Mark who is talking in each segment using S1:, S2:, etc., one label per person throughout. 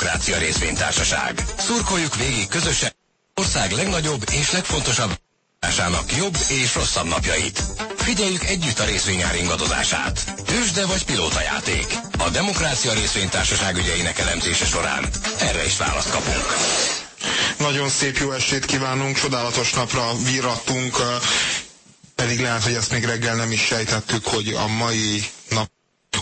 S1: Demokrácia Részvénytársaság. Szurkoljuk végig közösen ország legnagyobb és legfontosabb ásának jobb és rosszabb napjait. Figyeljük együtt a részvényár ingadozását. Tősde vagy pilótajáték. A Demokrácia Részvénytársaság ügyeinek elemzése során erre is választ kapunk.
S2: Nagyon szép jó estét kívánunk, csodálatos napra virrattunk, pedig lehet, hogy ezt még reggel nem is sejtettük, hogy a mai nap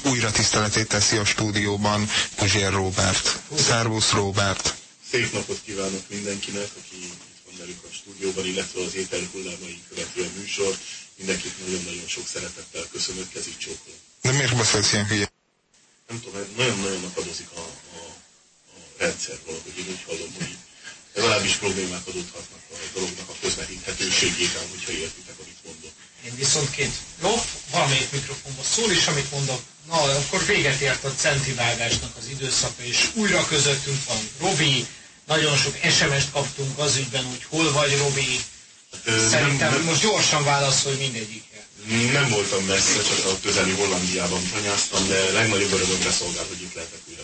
S2: újra tiszteletét teszi a stúdióban Puzsér Robert. Szervusz Robert!
S3: Szép napot kívánok mindenkinek, aki itt van velük a stúdióban, illetve az étel hullámai követő a műsor. Mindenkit nagyon-nagyon sok szeretettel köszönök, kezig csókolom.
S2: De miért beszélsz ilyen hülye?
S3: Nem tudom, nagyon-nagyon akadozik a, a, a rendszer valahogy, én úgy hallom, hogy legalábbis problémák adódhatnak a dolognak a közvetíthetőségében, hogyha értitek, amit mondok.
S4: Én viszont két jó, valamelyik mikrofonba szól is, amit mondok. Na, akkor véget ért a centivágásnak az időszaka, és újra közöttünk van Robi, nagyon sok SMS-t kaptunk az ügyben, hogy hol vagy Robi.
S3: Hát,
S4: Szerintem
S3: nem,
S4: most gyorsan válaszolj mindegyikre.
S3: nem voltam messze, csak a közeli Hollandiában tanyáztam, de legnagyobb örömömre szolgál, hogy itt lehetek újra.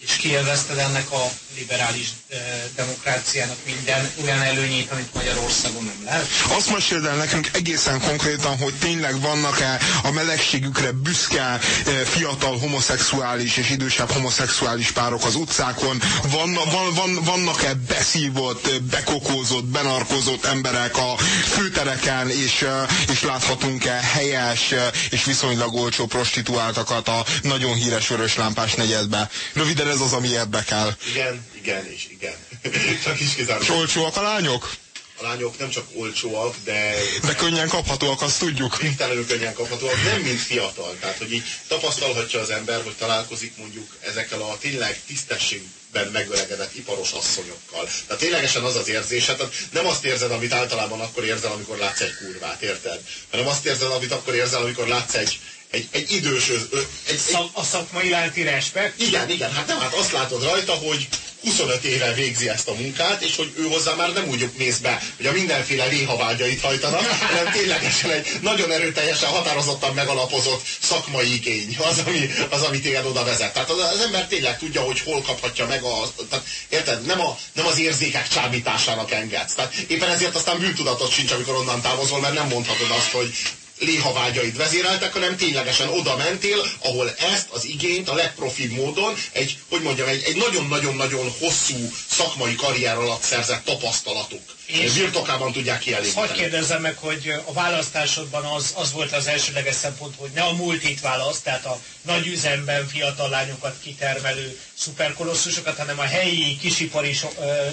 S4: És kielvezted ennek a liberális eh, demokráciának minden olyan előnyét, amit Magyarországon nem lehet?
S2: Azt meséld el nekünk egészen konkrétan, hogy tényleg vannak-e a melegségükre büszke eh, fiatal homoszexuális és idősebb homoszexuális párok az utcákon? Van, van, van, vannak-e beszívott, eh, bekokózott, benarkozott emberek a főtereken, és, és láthatunk-e helyes és viszonylag olcsó prostituáltakat a nagyon híres vörös lámpás negyedbe? Röviden ez az, ami érdekel.
S3: Igen, igen és igen. csak is kizárólag.
S2: És olcsóak a lányok?
S3: A lányok nem csak olcsóak, de
S2: De könnyen kaphatóak, azt tudjuk.
S3: végtelenül könnyen kaphatóak, nem mint fiatal. Tehát, hogy így tapasztalhatja az ember, hogy találkozik mondjuk ezekkel a tényleg tisztességben megöregedett iparos asszonyokkal. Tehát ténylegesen az az érzésed, tehát nem azt érzed, amit általában akkor érzel, amikor látsz egy kurvát, érted? Hanem azt érzed, amit akkor érzel, amikor látsz egy, egy, egy idős, egy, egy,
S4: Szak, a szakmai iránti respekt?
S3: igen, igen, hát nem, hát azt látod rajta, hogy 25 éve végzi ezt a munkát, és hogy ő hozzá már nem úgy mész be, hogy a mindenféle léhavágyait hajtanak, hanem ténylegesen egy nagyon erőteljesen, határozottan megalapozott szakmai igény, az, ami, az, ami téged oda vezet. Tehát az, az ember tényleg tudja, hogy hol kaphatja meg a... Tehát, érted? Nem, a, nem az érzékek csábításának engedsz. Tehát éppen ezért aztán bűntudatot sincs, amikor onnan távozol, mert nem mondhatod azt, hogy léhavágyaid vezéreltek, hanem ténylegesen oda mentél, ahol ezt az igényt a legprofibb módon egy, hogy mondjam, egy, nagyon-nagyon-nagyon hosszú szakmai karrier alatt szerzett tapasztalatok
S4: És-
S3: birtokában tudják kielégíteni.
S4: kérdezzem meg, hogy a választásodban az, az volt az elsődleges szempont, hogy ne a multit választ, tehát a nagy üzemben fiatal lányokat kitermelő szuperkolosszusokat, hanem a helyi kisipari so,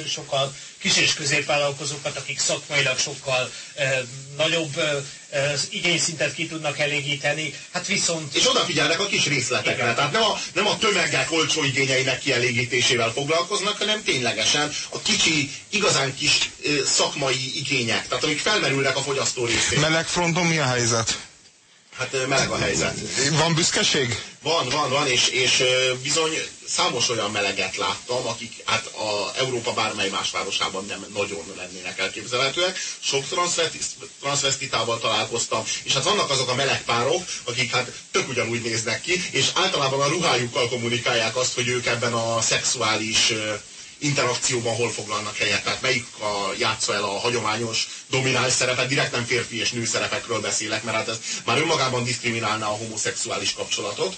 S4: sokkal kis- és középvállalkozókat, akik szakmailag sokkal nagyobb igényszintet ki tudnak elégíteni. Hát viszont
S3: És odafigyelnek a kis részletekre.
S4: Igen.
S3: Tehát nem a, nem a tömegek olcsó igényeinek kielégítésével foglalkoznak, hanem ténylegesen a kicsi, igazán kis ö, szakmai igények, tehát amik felmerülnek a fogyasztó részén.
S2: Melegfronton mi a helyzet?
S3: Hát meleg a helyzet.
S2: Van büszkeség?
S3: Van, van, van, és, és bizony számos olyan meleget láttam, akik hát a Európa bármely más városában nem nagyon lennének elképzelhetőek. Sok transvesti- transvestitával találkoztam, és hát vannak azok a meleg párok, akik hát tök ugyanúgy néznek ki, és általában a ruhájukkal kommunikálják azt, hogy ők ebben a szexuális interakcióban hol foglalnak helyet, tehát melyik a, játsza el a hagyományos domináns szerepet, direkt nem férfi és nő szerepekről beszélek, mert hát ez már önmagában diszkriminálná a homoszexuális kapcsolatot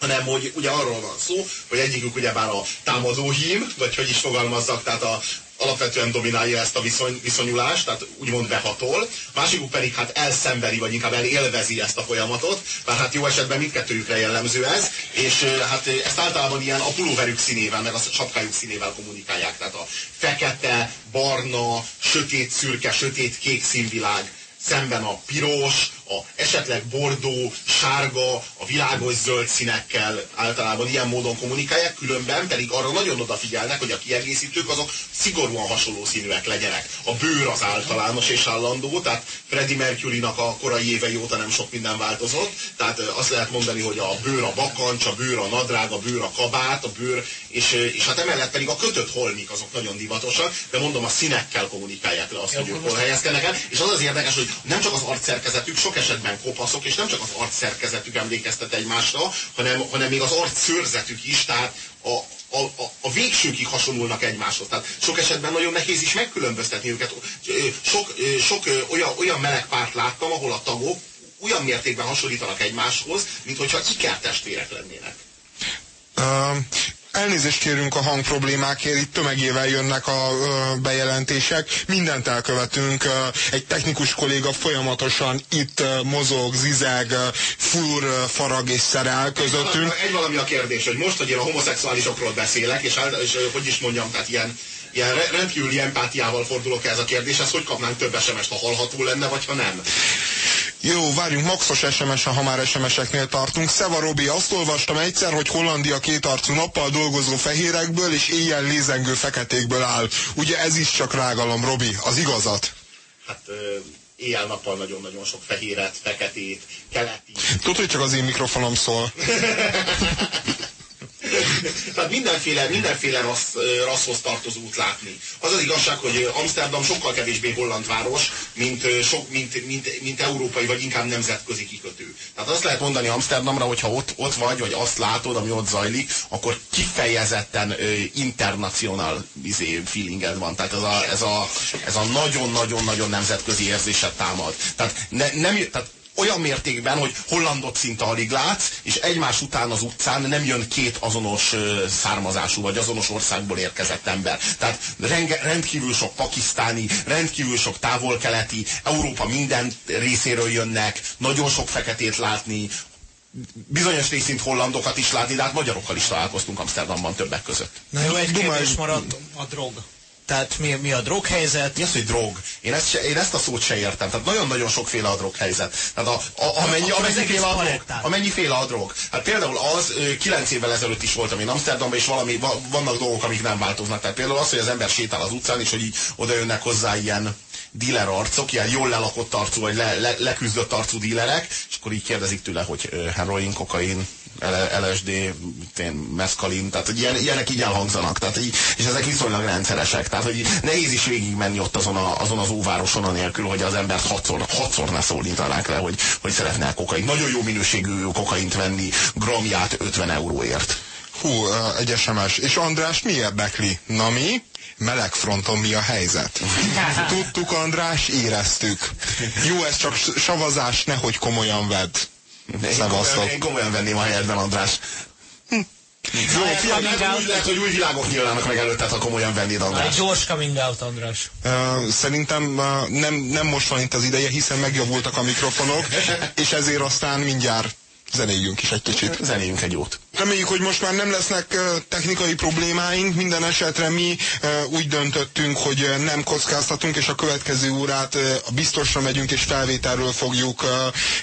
S3: hanem hogy ugye arról van szó, hogy egyikük ugyebár a támadó hím, vagy hogy is fogalmazzak, tehát a, alapvetően dominálja ezt a viszony, viszonyulást, tehát úgymond behatol, másikuk pedig hát elszenvedi, vagy inkább elélvezi ezt a folyamatot, bár hát jó esetben mindkettőjükre jellemző ez, és hát ezt általában ilyen a pulóverük színével, meg a sapkájuk színével kommunikálják, tehát a fekete, barna, sötét szürke, sötét kék színvilág, szemben a piros, a esetleg bordó, sárga, a világos zöld színekkel általában ilyen módon kommunikálják, különben pedig arra nagyon odafigyelnek, hogy a kiegészítők azok szigorúan hasonló színűek legyenek. A bőr az általános és állandó, tehát Freddie Mercury-nak a korai évei óta nem sok minden változott, tehát azt lehet mondani, hogy a bőr a bakancs, a bőr a nadrág, a bőr a kabát, a bőr, és, és hát emellett pedig a kötött holmik azok nagyon divatosak, de mondom a színekkel kommunikálják le azt, hogy ők hol helyezkednek el, és az az érdekes, hogy nem csak az arcszerkezetük, sok esetben kopaszok, és nem csak az arcszerkezetük emlékeztet egymásra, hanem, hanem még az arc szőrzetük is, tehát a, a, a, a végsőkig hasonlulnak egymáshoz. Tehát sok esetben nagyon nehéz is megkülönböztetni őket. Sok, sok olyan, olyan meleg párt láttam, ahol a tagok olyan mértékben hasonlítanak egymáshoz, mint hogyha ikertestvérek lennének.
S2: Uh, Elnézést kérünk a hangproblémákért, itt tömegével jönnek a bejelentések. Mindent elkövetünk. Egy technikus kolléga folyamatosan itt mozog, zizeg, fur, farag és szerel közöttünk.
S3: Egy valami a kérdés, hogy most, hogy én a homoszexuálisokról beszélek, és, és hogy is mondjam, tehát ilyen, ilyen rendkívüli empátiával fordulok ez a kérdéshez, hogy kapnánk több sms ha hallható lenne, vagy ha nem.
S2: Jó, várjunk, maxos sms ha már SMS-eknél tartunk. Szeva Robi, azt olvastam egyszer, hogy Hollandia kétarcú nappal dolgozó fehérekből és éjjel lézengő feketékből áll. Ugye ez is csak rágalom, Robi, az igazat?
S3: Hát éjjel-nappal nagyon-nagyon sok fehéret, feketét, keleti.
S2: Tudod, hogy csak az én mikrofonom szól.
S3: Tehát mindenféle, mindenféle rassz, rasszhoz tartozót látni. Az az igazság, hogy Amsterdam sokkal kevésbé holland város, mint, sok, mint, mint, mint európai, vagy inkább nemzetközi kikötő. Tehát azt lehet mondani Amsterdamra, hogy ha ott, ott vagy, vagy azt látod, ami ott zajlik, akkor kifejezetten internacional izé, feelinged van. Tehát ez a, ez a, ez a nagyon-nagyon-nagyon nemzetközi érzéset támad. Tehát, ne, nem, tehát olyan mértékben, hogy hollandot szinte alig látsz, és egymás után az utcán nem jön két azonos származású, vagy azonos országból érkezett ember. Tehát renge, rendkívül sok pakisztáni, rendkívül sok távol-keleti, Európa minden részéről jönnek, nagyon sok feketét látni, bizonyos részint hollandokat is látni, de hát magyarokkal is találkoztunk Amsterdamban többek között.
S4: Na jó, egy kérdés maradt a drog. Tehát mi, mi a droghelyzet?
S3: Mi az, hogy drog? Én ezt, se, én ezt a szót se értem. Tehát nagyon-nagyon sokféle a droghelyzet. Tehát a, a, amennyi, amennyi, féle a drog, amennyi féle a drog. Hát például az, kilenc évvel ezelőtt is voltam én Amsterdamban, és valami, vannak dolgok, amik nem változnak. Tehát például az, hogy az ember sétál az utcán, és hogy így oda jönnek hozzá ilyen díler arcok, ilyen jól lelakott arcú, vagy le, le, leküzdött arcú dílerek, és akkor így kérdezik tőle, hogy heroin, kokain, LSD, meszkalin, tehát ilyen, ilyenek így elhangzanak, tehát így, és ezek viszonylag rendszeresek, tehát hogy nehéz is végigmenni ott azon, a, azon az óvároson anélkül, hogy az embert hatszor, hatszor ne szólítanák le, hogy, hogy szeretne kokain. Nagyon jó minőségű kokaint venni, gramját 50 euróért.
S2: Hú, egy SMS. És András mi érdekli? Na mi? melegfronton mi a helyzet. Tudtuk, András, éreztük. Jó, ez csak savazás, nehogy komolyan vedd.
S3: Szevasztok. Én komolyan venném a helyedben, András. Hm. Jó, figyelj, úgy lehet, hogy új világok nyílnának meg előtte, ha komolyan vennéd, András.
S4: Egy gyors coming out, András.
S2: Uh, szerintem uh, nem, nem most van itt az ideje, hiszen megjavultak a mikrofonok, és ezért aztán mindjárt zenéljünk is egy kicsit.
S3: Zenéljünk egy jót.
S2: Reméljük, hogy most már nem lesznek technikai problémáink. Minden esetre mi úgy döntöttünk, hogy nem kockáztatunk, és a következő órát biztosra megyünk, és felvételről fogjuk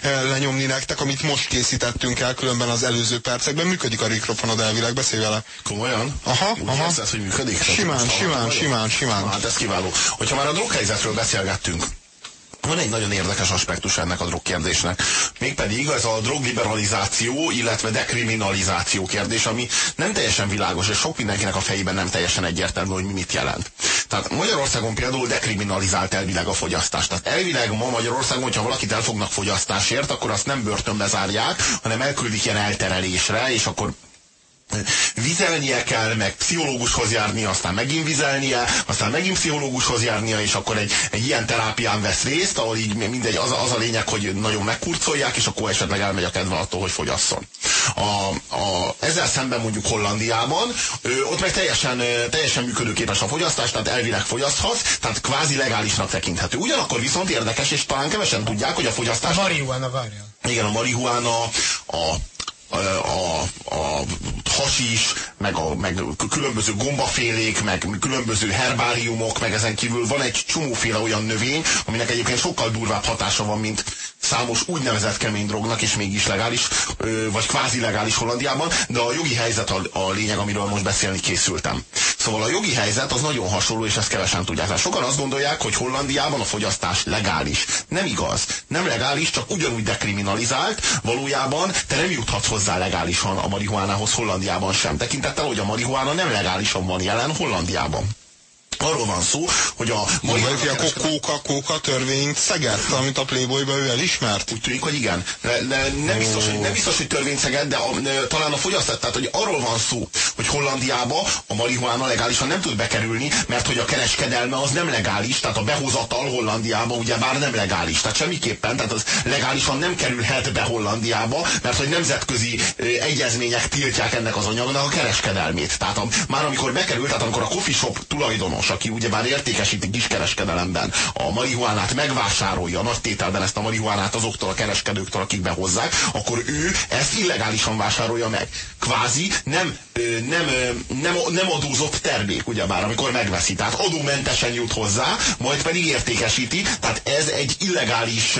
S2: lenyomni nektek, amit most készítettünk el, különben az előző percekben. Működik a mikrofonod elvileg, beszélj vele.
S3: Komolyan?
S2: Aha,
S3: Úgy
S2: aha.
S3: Érzed, hogy működik?
S2: Simán, simán, simán, simán.
S3: Hát ez kiváló. Hogyha már a droghelyzetről beszélgettünk, van egy nagyon érdekes aspektus ennek a drogkérdésnek. Mégpedig ez a drogliberalizáció, illetve dekriminalizáció kérdés, ami nem teljesen világos, és sok mindenkinek a fejében nem teljesen egyértelmű, hogy mi mit jelent. Tehát Magyarországon például dekriminalizált elvileg a fogyasztást. Tehát elvileg ma Magyarországon, hogyha valakit elfognak fogyasztásért, akkor azt nem börtönbe zárják, hanem elküldik ilyen elterelésre, és akkor vizelnie kell, meg pszichológushoz járnia, aztán megint vizelnie, aztán megint pszichológushoz járnia, és akkor egy, egy ilyen terápián vesz részt, ahol így mindegy, az, az a lényeg, hogy nagyon megkurcolják, és akkor esetleg elmegy a kedve attól, hogy fogyasszon. A, a, ezzel szemben mondjuk Hollandiában, ö, ott meg teljesen, teljesen működőképes a fogyasztás, tehát elvileg fogyaszthatsz, tehát kvázi legálisnak tekinthető. Ugyanakkor viszont érdekes, és talán kevesen tudják, hogy a fogyasztás...
S4: A marihuana, várja.
S3: Igen, a marihuana, a a, a, a hasis, meg, a, meg különböző gombafélék, meg különböző herbáriumok, meg ezen kívül van egy csomóféle olyan növény, aminek egyébként sokkal durvább hatása van, mint számos úgynevezett kemény drognak, és mégis legális, vagy kvázi legális Hollandiában, de a jogi helyzet a, lényeg, amiről most beszélni készültem. Szóval a jogi helyzet az nagyon hasonló, és ezt kevesen tudják. Sokan azt gondolják, hogy Hollandiában a fogyasztás legális. Nem igaz. Nem legális, csak ugyanúgy dekriminalizált. Valójában te nem juthatsz hozzá legálisan a marihuánához Hollandiában sem. Tekintettel, hogy a marihuána nem legálisan van jelen Hollandiában. Arról van szó, hogy a
S2: mai a kóka, kóka törvényt szegett, amit a Playboyba ő elismert?
S3: Úgy tűnik, hogy igen. De, de nem, biztos, hogy, nem biztos, hogy törvényt szegett, de a, talán a fogyasztás, tehát hogy arról van szó, hogy Hollandiába a marihuána legálisan nem tud bekerülni, mert hogy a kereskedelme az nem legális, tehát a behozatal Hollandiába ugye bár nem legális. Tehát semmiképpen, tehát az legálisan nem kerülhet be Hollandiába, mert hogy nemzetközi egyezmények tiltják ennek az anyagnak a kereskedelmét. Tehát a, már amikor bekerült, tehát amikor a coffee shop tulajdonos, aki ugyebár értékesíti kiskereskedelemben a marihuánát, megvásárolja nagy tételben ezt a marihuánát azoktól a kereskedőktől, akik behozzák, akkor ő ezt illegálisan vásárolja meg. Kvázi nem, nem, nem, nem adózott termék, ugyebár, amikor megveszi. Tehát adómentesen jut hozzá, majd pedig értékesíti. Tehát ez egy illegális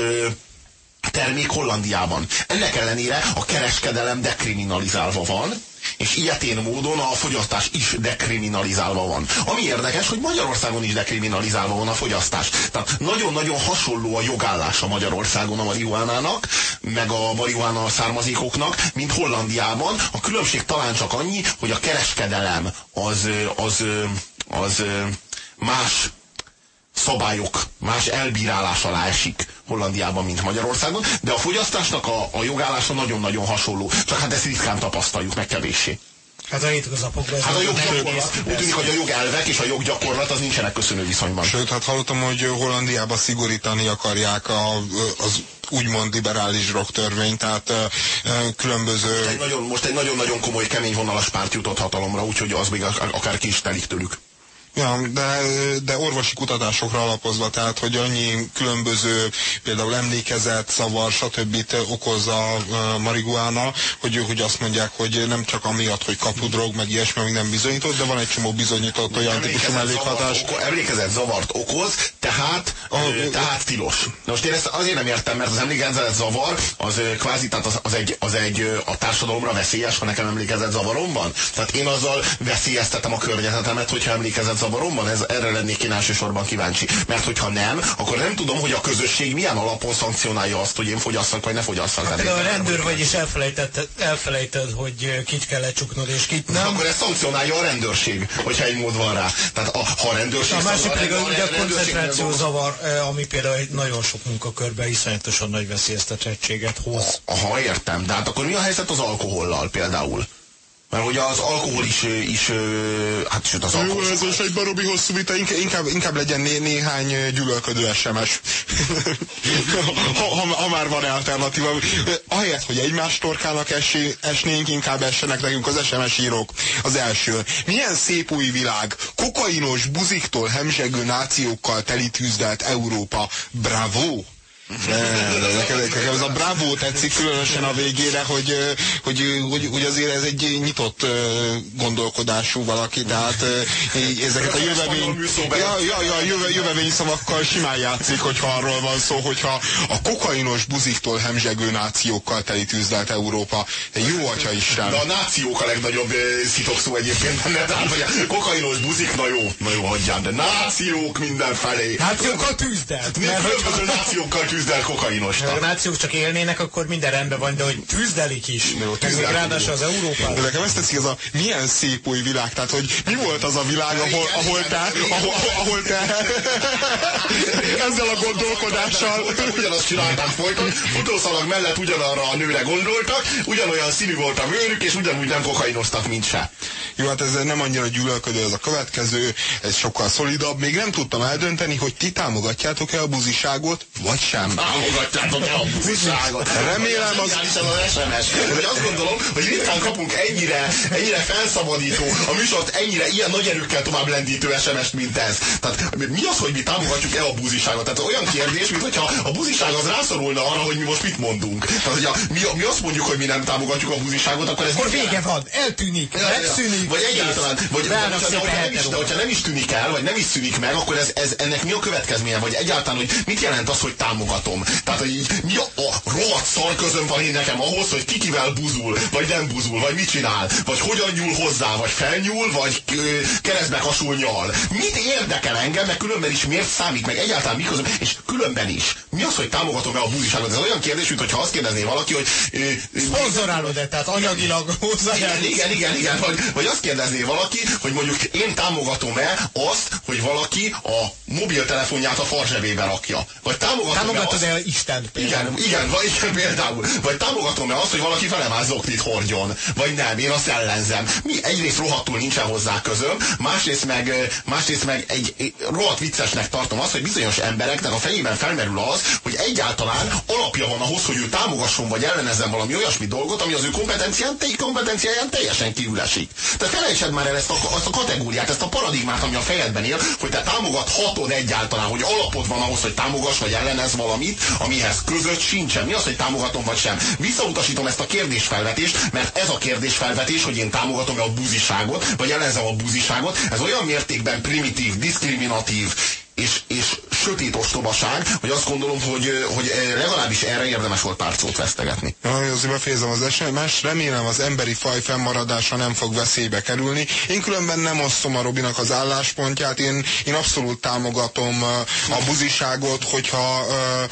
S3: termék Hollandiában. Ennek ellenére a kereskedelem dekriminalizálva van, és ilyetén módon a fogyasztás is dekriminalizálva van. Ami érdekes, hogy Magyarországon is dekriminalizálva van a fogyasztás. Tehát nagyon-nagyon hasonló a jogállása Magyarországon a marihuánának, meg a marihuána származékoknak, mint Hollandiában. A különbség talán csak annyi, hogy a kereskedelem az, az, az, az más szabályok, más elbírálás alá esik Hollandiában, mint Magyarországon, de a fogyasztásnak a, a jogállása nagyon-nagyon hasonló. Csak hát ezt ritkán tapasztaljuk meg kevéssé.
S4: Hát a hétköznapokban
S3: hát a joggyakorlat, úgy tűnik, hogy a jogelvek és a joggyakorlat az nincsenek köszönő viszonyban.
S2: Sőt, hát hallottam, hogy Hollandiában szigorítani akarják a, az úgymond liberális drogtörvény, tehát uh, különböző...
S3: Most egy nagyon-nagyon komoly, kemény vonalas párt jutott hatalomra, úgyhogy az még akár ki is telik tőlük.
S2: Ja, de, de orvosi kutatásokra alapozva, tehát hogy annyi különböző például emlékezet, szavar, stb. okoz a marihuána, hogy, hogy azt mondják, hogy nem csak amiatt, hogy kapudrog, meg ilyesmi, ami nem bizonyított, de van egy csomó bizonyított olyan típusú mellékhatás.
S3: Zavart, emlékezet zavart okoz, tehát, a, tehát tilos. Most én ezt azért nem értem, mert az emlékezet zavar, az kvázi, tehát az, az, egy, az egy a társadalomra veszélyes, ha nekem emlékezet zavarom van. Tehát én azzal veszélyeztetem a környezetemet, hogyha emlékezet zavaromban, ez, erre lennék én elsősorban kíváncsi. Mert hogyha nem, akkor nem tudom, hogy a közösség milyen alapon szankcionálja azt, hogy én fogyasszak, vagy ne fogyasszak. Hát,
S4: a rendőr vagy is elfelejted, elfelejted, hogy kit kell lecsuknod, és kit nem.
S3: Akkor ezt szankcionálja a rendőrség, hogyha egy mód van rá. Tehát a, ha a rendőrség...
S4: A másik pedig a, ugye a koncentráció zavar, ami például nagyon sok munkakörben iszonyatosan nagy veszélyeztetettséget hoz.
S3: Aha, értem. De hát akkor mi a helyzet az alkohollal például? Mert ugye az alkohol is, is hát sőt az alkohol...
S2: Jó, ez most egy barobi hosszú vita, inkább, inkább legyen né, néhány gyűlölködő SMS. ha, ha, ha, már van alternatíva. Ahelyett, hogy egymás torkának esé, esnénk, inkább essenek nekünk az SMS írók. Az első. Milyen szép új világ. Kokainos buziktól hemzsegő nációkkal telítűzdelt Európa. Bravo! Nekem, nekem ez a bravo tetszik különösen a végére, hogy, hogy, hogy, hogy azért ez egy nyitott gondolkodású valaki, tehát ezeket a jövevény, ja, ja, ja, jöve, jövevény szavakkal simán játszik, hogyha arról van szó, hogyha a kokainos buziktól hemzsegő nációkkal teli tűzdelt Európa. Jó atya Isten.
S3: De a nációk a legnagyobb szó egyébként benne, tehát hogy a kokainos buzik, na jó, na jó, hagyján, de nációk mindenfelé.
S4: Nációkkal tűzdelt.
S3: Mert különböző nációkkal tűzdelt tűzdel kokainos.
S4: Ha a nációk csak élnének, akkor minden rendben van, de hogy tűzdelik is. Jó. Ráadásul az Európa.
S2: De nekem ezt teszik, ez a milyen szép új világ. Tehát, hogy mi volt az a világ, ahol, ahol te, ahol, ahol te ezzel a gondolkodással.
S3: Ugyanazt csinálták folyton, futószalag mellett ugyanarra a nőre gondoltak, ugyanolyan színű volt a vőrük, és ugyanúgy nem kokainoztak, mint se.
S2: Jó, hát ez nem annyira gyűlölködő, ez a következő, ez sokkal szolidabb. Még nem tudtam eldönteni, hogy ti támogatjátok-e a buziságot, vagy sem.
S3: Támogatjátok-e a buziságot?
S2: Remélem az...
S3: az SMS. Hogy azt gondolom, hogy ritkán kapunk ennyire, ennyire felszabadító, a műsort ennyire ilyen nagy erőkkel tovább lendítő SMS-t, mint ez. Tehát mi az, hogy mi támogatjuk-e a buziságot? Tehát olyan kérdés, mint hogyha a buziság az rászorulna arra, hogy mi most mit mondunk. Tehát, hogyha mi, mi azt mondjuk, hogy mi nem támogatjuk a buziságot, akkor ez...
S4: Akkor vége van, eltűnik, megszűnik,
S3: vagy egyáltalán, vagy, de, hogyha, de, nem is, de hogyha nem is tűnik el, vagy nem is szűnik meg, akkor ez, ez ennek mi a következménye? Vagy egyáltalán, hogy mit jelent az, hogy támogat? Támogatom. Tehát, hogy így, mi a, a rohadt szar közön van én nekem ahhoz, hogy kikivel buzul, vagy nem buzul, vagy mit csinál, vagy hogyan nyúl hozzá, vagy felnyúl, vagy keresztbe hasul nyal. Mit érdekel engem, meg különben is miért számít, meg egyáltalán mi közön, és különben is. Mi az, hogy támogatom-e a buziságot? Ez olyan kérdés, mint hogyha azt kérdezné valaki, hogy...
S4: Szponzorálod-e, tehát anyagilag
S3: hozzájárulsz? Igen, igen, igen, igen. Vagy, vagy azt kérdezné valaki, hogy mondjuk én támogatom-e azt, hogy valaki a mobiltelefonját a farzsebébe rakja. Vagy támogatom-e
S4: Támogatod-e azt... Isten
S3: például? Igen, igen, vagy igen, például. Vagy támogatom-e azt, hogy valaki felemázoknit hordjon? Vagy nem, én azt ellenzem. Mi egyrészt rohadtul nincsen hozzá közöm, másrészt meg, másrészt meg egy, egy rohadt viccesnek tartom azt, hogy bizonyos embereknek a fejében felmerül az, hogy egyáltalán alapja van ahhoz, hogy ő támogasson vagy ellenezzen valami olyasmi dolgot, ami az ő kompetencián, kompetenciáján teljesen kívül esik. Tehát felejtsed már el ezt a, azt a kategóriát, ezt a paradigmát, ami a fejedben él, hogy te támogathatod egyáltalán, hogy alapod van ahhoz, hogy támogass vagy ellenez valamit, amihez között sincsen. Mi az, hogy támogatom vagy sem? Visszautasítom ezt a kérdésfelvetést, mert ez a kérdésfelvetés, hogy én támogatom-e a buziságot, vagy ellenzem a buziságot, ez olyan mértékben primitív, diszkriminatív, és, és sötét ostobaság, hogy azt gondolom, hogy, hogy legalábbis erre érdemes volt pár szót vesztegetni.
S2: Ja, azért befejezem az SMS, remélem az emberi faj fennmaradása nem fog veszélybe kerülni. Én különben nem osztom a Robinak az álláspontját, én, én abszolút támogatom a buziságot, hogyha,
S3: a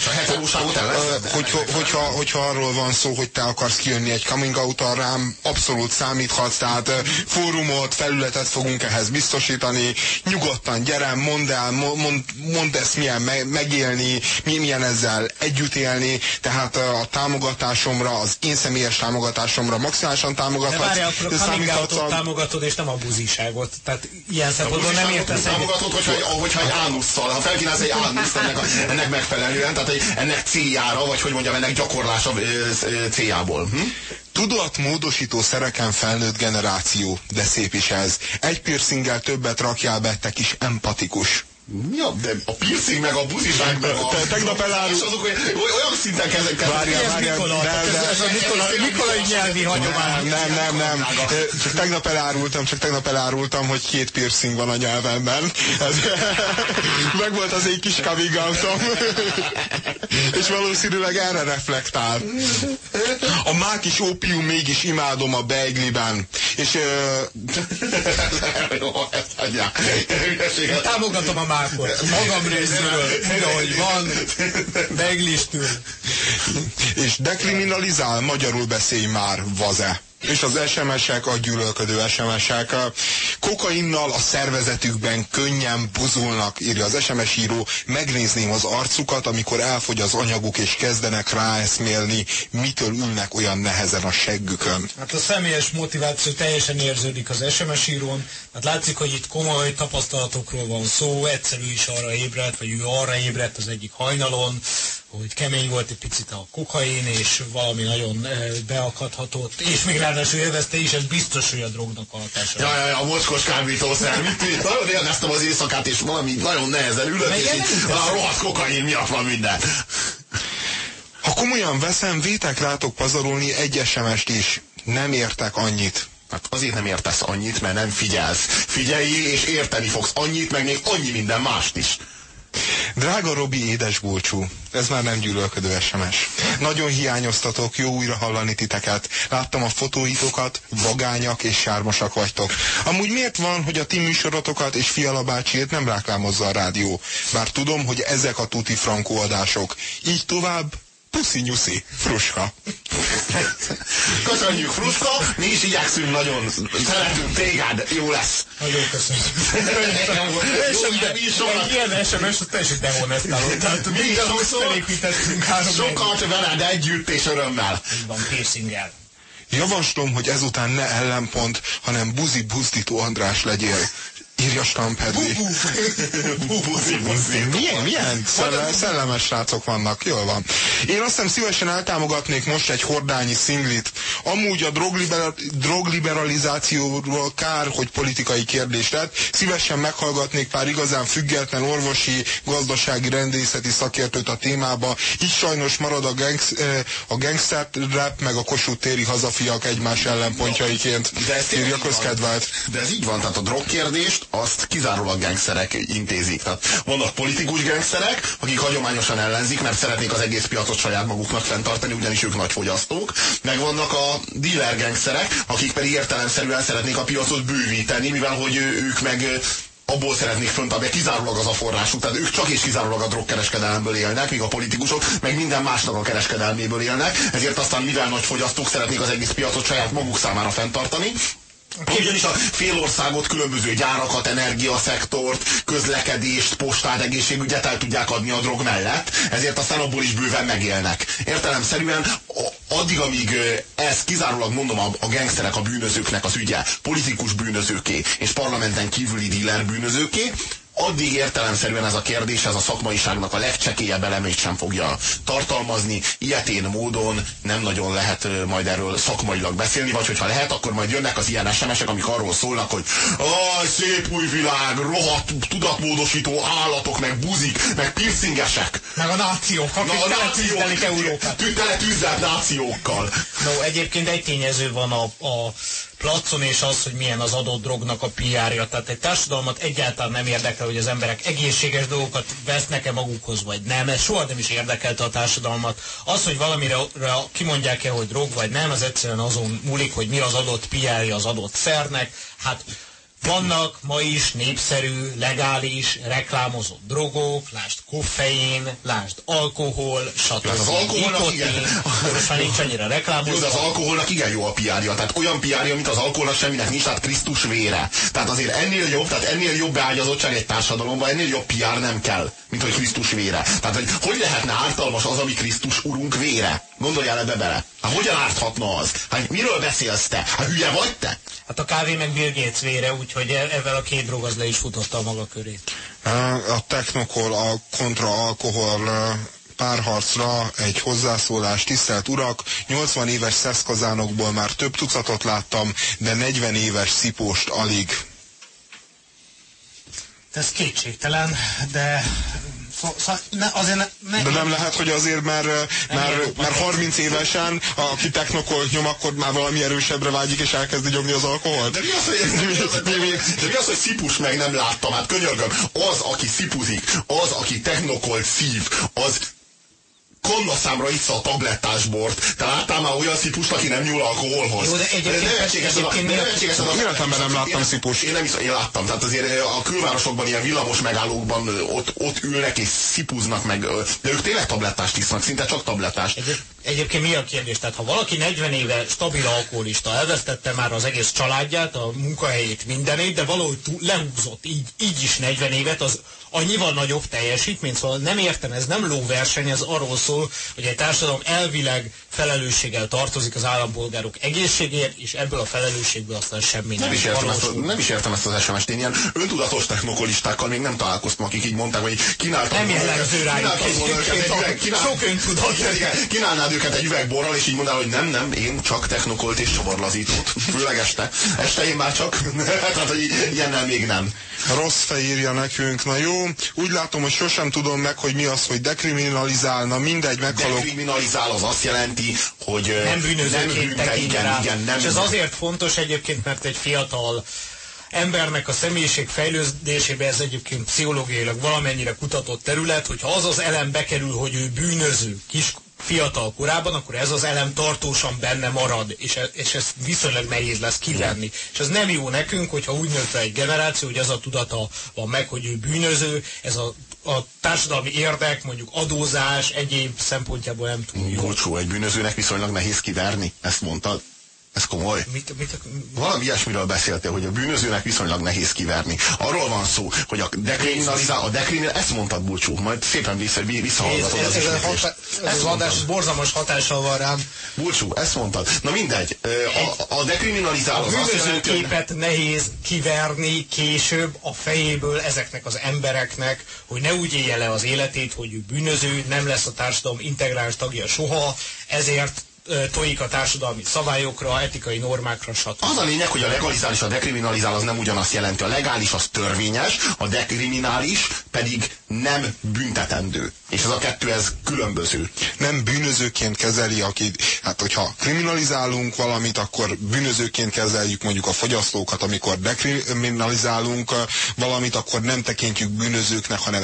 S2: hogyha, hogyha, hogyha arról van szó, hogy te akarsz kijönni egy coming out rám, abszolút számíthatsz, tehát fórumot, felületet fogunk ehhez biztosítani, nyugodtan gyere, mondd el, mond mond, mond ezt milyen megélni, milyen ezzel együtt élni, tehát a támogatásomra, az én személyes támogatásomra maximálisan támogathatsz. De
S4: várjál, akkor a coming a... támogatod, és nem a buziságot. Tehát ilyen szempontból nem értesz
S3: támogatod, hogyha, hogyha egy ánusszal, ha felkínálsz egy ánuszt ennek, ennek megfelelően, tehát ennek céljára, vagy hogy mondjam, ennek gyakorlása céljából. Hm?
S2: Tudatmódosító szereken felnőtt generáció, de szép is ez. Egy piercinggel többet rakjál be, te kis empatikus.
S3: Mi a, de a piercing, meg a buziság, meg a...
S2: Te, tegnap elárult...
S3: azok olyan szinten kezdek el.
S2: Várjál, várjál,
S4: Nikola, ez, ez, a Nikola, Nikolai nyelvi hagyomány.
S2: Nem, nem, nem. Csak tegnap elárultam, csak tegnap elárultam, hogy két piercing van a nyelvemben. Ez, meg volt az egy kis coming És valószínűleg erre reflektál. A mák is ópium mégis imádom a beigliben. És...
S4: Támogatom a mákot. Magam részéről, ahogy van, beglistül.
S2: És dekriminalizál, magyarul beszélj már, vaze és az SMS-ek, a gyűlölködő SMS-ek kokainnal a szervezetükben könnyen buzulnak, írja az SMS író, megnézném az arcukat, amikor elfogy az anyaguk, és kezdenek ráeszmélni, mitől ülnek olyan nehezen a seggükön.
S4: Hát a személyes motiváció teljesen érződik az SMS írón, hát látszik, hogy itt komoly tapasztalatokról van szó, egyszerű is arra ébredt, vagy ő arra ébredt az egyik hajnalon, hogy kemény volt egy picit a kokain, és valami nagyon beakadhatott, és még ráadásul élvezte is, ez biztos, hogy a drognak a hatása.
S3: Ja, ja, ja, a mocskos kábítószer, mit tűnt? Nagyon élveztem az éjszakát, és valami nagyon nehezen ülök, és így a rohadt kokain miatt van minden.
S2: Ha komolyan veszem, vétek rátok pazarolni egy SMS-t is. Nem értek annyit.
S3: Hát azért nem értesz annyit, mert nem figyelsz. Figyelj, és érteni fogsz annyit, meg még annyi minden mást is.
S2: Drága Robi édes búcsú, ez már nem gyűlölködő SMS. Nagyon hiányoztatok, jó újra hallani titeket. Láttam a fotóitokat, vagányak és sármosak vagytok. Amúgy miért van, hogy a ti műsorotokat és Fiala bácsiét nem ráklámozza a rádió? Bár tudom, hogy ezek a tuti frankó adások. Így tovább, Puszi nyuszi, fruska.
S3: Köszönjük, fruska, mi is igyekszünk nagyon. Szeretünk téged, jó lesz.
S4: Nagyon köszönjük. Ilyen SMS, az teljesen dehonestáló. Tehát mi is
S3: Sokat veled együtt és örömmel.
S4: Így van, piercinggel.
S2: Javaslom, hogy ezután ne ellenpont, hanem buzi buzdító András legyél. Írja Stampedli. milyen, milyen szelle, szellemes srácok vannak, jól van. Én azt hiszem szívesen eltámogatnék most egy hordányi szinglit. Amúgy a drogliber, drogliberalizációról kár, hogy politikai kérdés lett. Szívesen meghallgatnék pár igazán független orvosi, gazdasági, rendészeti szakértőt a témába. Így sajnos marad a, gangs, a gangster rap meg a Kossuth téri hazafiak egymás ellenpontjaiként. De ez írja közkedvelt.
S3: De ez így van, tehát a drogkérdést azt kizárólag gengszerek intézik. Tehát vannak politikus gengszerek, akik hagyományosan ellenzik, mert szeretnék az egész piacot saját maguknak fenntartani, ugyanis ők nagy fogyasztók. Meg vannak a dealer gengszerek, akik pedig értelemszerűen szeretnék a piacot bővíteni, mivel hogy ők meg abból szeretnék föntartani, kizárólag az a forrásuk, tehát ők csak és kizárólag a drogkereskedelemből élnek, míg a politikusok meg minden másnak a kereskedelméből élnek, ezért aztán mivel nagy fogyasztók szeretnék az egész piacot saját maguk számára fenntartani, ugyanis a félországot, különböző gyárakat, energiaszektort, közlekedést, postát, egészségügyet el tudják adni a drog mellett, ezért aztán abból is bőven megélnek. Értelemszerűen addig, amíg ez kizárólag mondom a, gengszerek, a bűnözőknek az ügye, politikus bűnözőké és parlamenten kívüli díler bűnözőké, addig értelemszerűen ez a kérdés, ez a szakmaiságnak a legcsekélyebb elemét sem fogja tartalmazni. Ilyetén módon nem nagyon lehet majd erről szakmailag beszélni, vagy hogyha lehet, akkor majd jönnek az ilyen SMS-ek, amik arról szólnak, hogy aj, szép új világ, rohadt tudatmódosító állatok, meg buzik, meg piercingesek.
S4: Meg a nációk, akik
S3: a nációk,
S4: Európát.
S3: Tele tűzelt nációkkal.
S4: No, egyébként egy tényező van a, a placon, és az, hogy milyen az adott drognak a PR-ja. Tehát egy társadalmat egyáltalán nem érdekel, hogy az emberek egészséges dolgokat vesznek-e magukhoz, vagy nem. Ez soha nem is érdekelte a társadalmat. Az, hogy valamire kimondják-e, hogy drog vagy nem, az egyszerűen azon múlik, hogy mi az adott PR-ja az adott szernek. Hát vannak ma is népszerű, legális, reklámozott drogok, lásd koffein, lásd alkohol, stb.
S3: Az alkoholnak igen.
S4: Most nincs annyira reklámozva.
S3: Jó, az alkoholnak igen jó a piárja. Tehát olyan piárja, mint az alkoholnak semminek nincs, tehát Krisztus vére. Tehát azért ennél jobb, tehát ennél jobb beágyazottság egy társadalomban, ennél jobb piár nem kell, mint hogy Krisztus vére. Tehát, hogy hogy lehetne ártalmas az, ami Krisztus urunk vére? Gondoljál ebbe bele. Hát hogyan árthatna az? Hát miről beszélsz te? Hát hülye vagy te?
S4: Hát a kávé meg Bill Gates vére, úgyhogy e- ezzel a két drog az le is futotta a maga körét.
S2: A technokol, a kontra alkohol párharcra egy hozzászólás. Tisztelt urak, 80 éves szeszkazánokból már több tucatot láttam, de 40 éves szipóst alig.
S4: Ez kétségtelen, de Szóval ne, azért ne, ne,
S2: De nem lehet, hogy azért, mert, mert, mert 30 évesen, aki technokolt nyom, akkor már valami erősebbre vágyik, és elkezdi nyomni az alkoholt?
S3: De mi az, hogy, de, de, de mi az, hogy szipus meg nem láttam? Hát könyörgöm, az, aki szipuzik, az, aki technokolt szív, az számra itt a tablettás bort. Te láttál már olyan szipust, aki nem nyúl alkoholhoz?
S4: Jó, de egyébként,
S2: nevetséges az a... Életemben nem láttam szipust.
S3: Én nem is, én láttam. Tehát azért a külvárosokban, ilyen villamos megállókban ott, ott ülnek és szipuznak meg. De ők tényleg tablettást isznak, szinte csak tablettást.
S4: Egy, egyébként mi a kérdés? Tehát ha valaki 40 éve stabil alkoholista, elvesztette már az egész családját, a munkahelyét, mindenét, de valahogy túl, lehúzott így, így is 40 évet, az annyival nagyobb teljesítmény, szóval nem értem, ez nem lóverseny, ez arról szól, hogy egy társadalom elvileg felelősséggel tartozik az állampolgárok egészségért, és ebből a felelősségből aztán semmi nem,
S3: nem is értem ezt, a, Nem is értem ezt az SMS-t, én ilyen öntudatos technokolistákkal még nem találkoztam, akik így mondták, hogy kínáltam
S4: Nem jellemző rájuk Sok öntudat.
S3: Kínálnád őket egy üvegborral, és így mondaná, hogy nem, nem, én csak technokolt és csavarlazítót. Főleg este. Este én már csak, tehát hogy ilyennel még nem.
S2: Rossz fejírja nekünk, na jó, úgy látom, hogy sosem tudom meg, hogy mi az, hogy dekriminalizálna, mindegy, meghalok.
S3: Dekriminalizál az azt jelenti, hogy
S4: nem bűnözőként igen, rá. igen, nem. És ez azért fontos egyébként, mert egy fiatal embernek a személyiség fejlődésében ez egyébként pszichológiailag valamennyire kutatott terület, hogyha az az elem bekerül, hogy ő bűnöző kis, fiatal korában, akkor ez az elem tartósan benne marad, és, e, és ez viszonylag nehéz lesz kivenni. És ez nem jó nekünk, hogyha úgy nőtt egy generáció, hogy ez a tudata van meg, hogy ő bűnöző, ez a a társadalmi érdek, mondjuk adózás, egyéb szempontjából nem túl jó.
S3: Bocsó, egy bűnözőnek viszonylag nehéz kiverni, ezt mondtad? Ez komoly.
S4: Mit, mit,
S3: Valami ilyesmiről beszéltél, hogy a bűnözőnek viszonylag nehéz kiverni. Arról van szó, hogy a dekriminalizál, a dekriminalizál, ezt mondtad Bulcsú, majd szépen vissza, visszahallgatod az ez,
S4: ez, ez adás borzalmas hatással van rám.
S3: Bulcsú, ezt mondtad. Na mindegy, a, a dekriminalizál
S4: az azt jelenti, képet hogy... nehéz kiverni később a fejéből ezeknek az embereknek, hogy ne úgy élje le az életét, hogy ő bűnöző, nem lesz a társadalom integráns tagja soha, ezért tojik a társadalmi szabályokra, etikai normákra, stb.
S3: Az a lényeg, hogy a legális a dekriminalizál az nem ugyanazt jelenti. A legális az törvényes, a dekriminális pedig nem büntetendő. És ez a kettő, ez különböző.
S2: nem bűnözőként kezeli, aki, hát hogyha kriminalizálunk valamit, akkor bűnözőként kezeljük mondjuk a fogyasztókat, amikor dekriminalizálunk valamit, akkor nem tekintjük bűnözőknek, hanem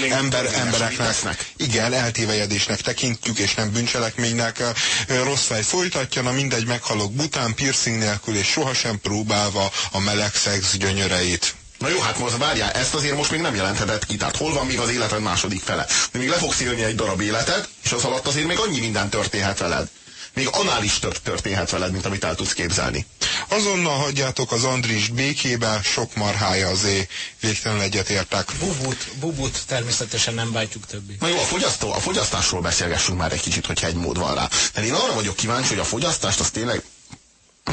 S3: még
S2: ember, embereknek. Igen, eltévejedésnek tekintjük, és nem bűncselekménynek. Uh, Rossz fej folytatja, na mindegy, meghalok bután, piercing nélkül, és sohasem próbálva a meleg szex gyönyöreit.
S3: Na jó, hát most várjál, ezt azért most még nem jelentheted ki. Tehát hol van még az életed második fele? De még le fogsz élni egy darab életed, és az alatt azért még annyi minden történhet veled. Még annál is több történhet veled, mint amit el tudsz képzelni.
S2: Azonnal hagyjátok az Andrist békébe, sok marhája azért végtelen egyetértek.
S4: Bubut, bubut természetesen nem bájtjuk többé.
S3: Na jó, a, fogyasztó, a fogyasztásról beszélgessünk már egy kicsit, hogyha egy mód van rá. Mert én arra vagyok kíváncsi, hogy a fogyasztást az tényleg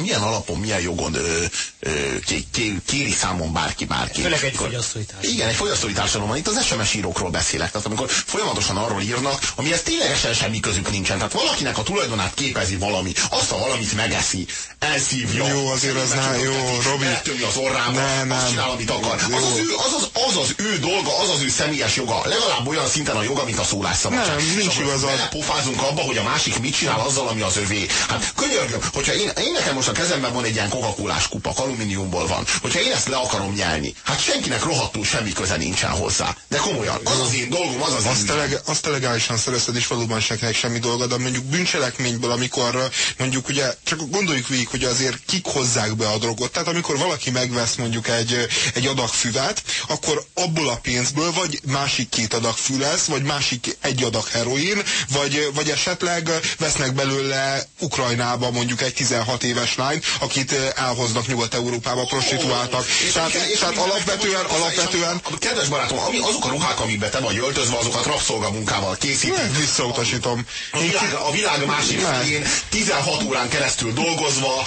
S3: milyen alapon, milyen jogon ö, ö, ké, ké, kéri számon bárki bárki.
S4: Főleg egy fogyasztói társadalom.
S3: Igen, egy fogyasztói társadalomban. Itt az SMS írókról beszélek. Tehát amikor folyamatosan arról írnak, amihez ténylegesen semmi közük nincsen. Tehát valakinek a tulajdonát képezi valami, azt a valamit megeszi, elszívja.
S2: Jó, azért az
S3: megcsukja
S2: ne- jó, Robi.
S3: beletömi az orrába,
S2: Ne,
S3: azt
S2: nem.
S3: csinál, amit akar. Az az, ő, az, az, az az ő dolga, az az ő személyes joga. Legalább olyan szinten a joga, mint a szólásszabadság.
S2: Nem, nincs igazad.
S3: belepofázunk abba, hogy a másik mit csinál azzal, ami az övé. Hát könyörgöm, hogyha én, én nekem most a kezemben van egy ilyen coca kupak, alumíniumból van, hogyha én ezt le akarom nyelni, hát senkinek rohadtul semmi köze nincsen hozzá. De komolyan, az az én dolgom, az az
S2: Azt, teleg, azt te legálisan szerezted, és valóban senkinek semmi dolga, de mondjuk bűncselekményből, amikor mondjuk ugye, csak gondoljuk végig, hogy azért kik hozzák be a drogot. Tehát amikor valaki megvesz mondjuk egy, egy adag füvet, akkor abból a pénzből vagy másik két adag fű lesz, vagy másik egy adag heroin, vagy, vagy esetleg vesznek belőle Ukrajnába mondjuk egy 16 éves lányt, akit elhoznak Nyugat-Európába, prostituáltak.
S3: És
S2: Tehát,
S3: és-
S2: tehát
S3: és-
S2: alapvetően, alapvetően
S3: Kedves barátom, ami, azok a ruhák, amikbe te vagy öltözve, azokat rabszolgamunkával készítik.
S2: Visszautasítom.
S3: A világ, a világ másik felén 16 órán keresztül dolgozva,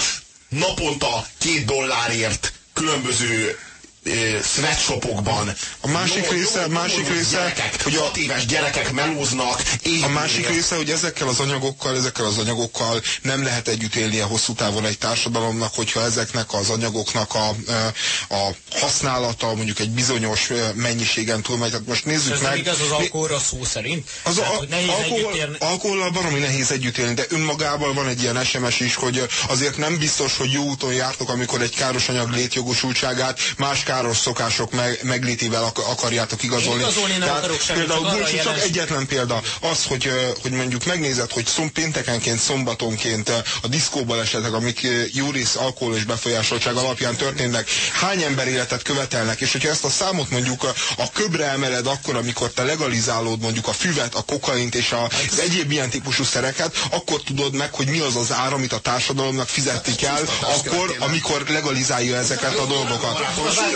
S3: naponta két dollárért különböző sweatshopokban.
S2: A másik része- másik része,
S3: gyerekek,
S2: hogy a-
S3: 6 éves gyerekek melóznak.
S2: A másik része, hogy ezekkel az anyagokkal, ezekkel az anyagokkal nem lehet együtt élnie hosszú távon egy társadalomnak, hogyha ezeknek az anyagoknak a, a használata mondjuk egy bizonyos mennyiségen túlmegy. Tehát most nézzük
S4: Ez
S2: meg.
S4: nem igaz az alkoholra szó szerint?
S2: Az
S4: Tehát,
S2: a,
S4: hogy nehéz
S2: alkohol, alkohollal baromi nehéz együtt élni, de önmagában van egy ilyen SMS is, hogy azért nem biztos, hogy jó úton jártok, amikor egy káros anyag létjogosultságát más káros szokások meg, meglétével ak- akarjátok igazolni.
S4: Én igazolni nem akarok semmit,
S2: például bocs, csak egyetlen példa az, hogy, hogy mondjuk megnézed, hogy szom, péntekenként, szombatonként a diszkóban esetek, amik ö, jó rész alkoholos befolyásoltság alapján történnek, hány ember életet követelnek, és hogyha ezt a számot mondjuk a, köbre emeled akkor, amikor te legalizálod mondjuk a füvet, a kokaint és a, az egyéb ilyen típusú szereket, akkor tudod meg, hogy mi az az ár, amit a társadalomnak fizetni kell, akkor, amikor legalizálja ezeket a dolgokat.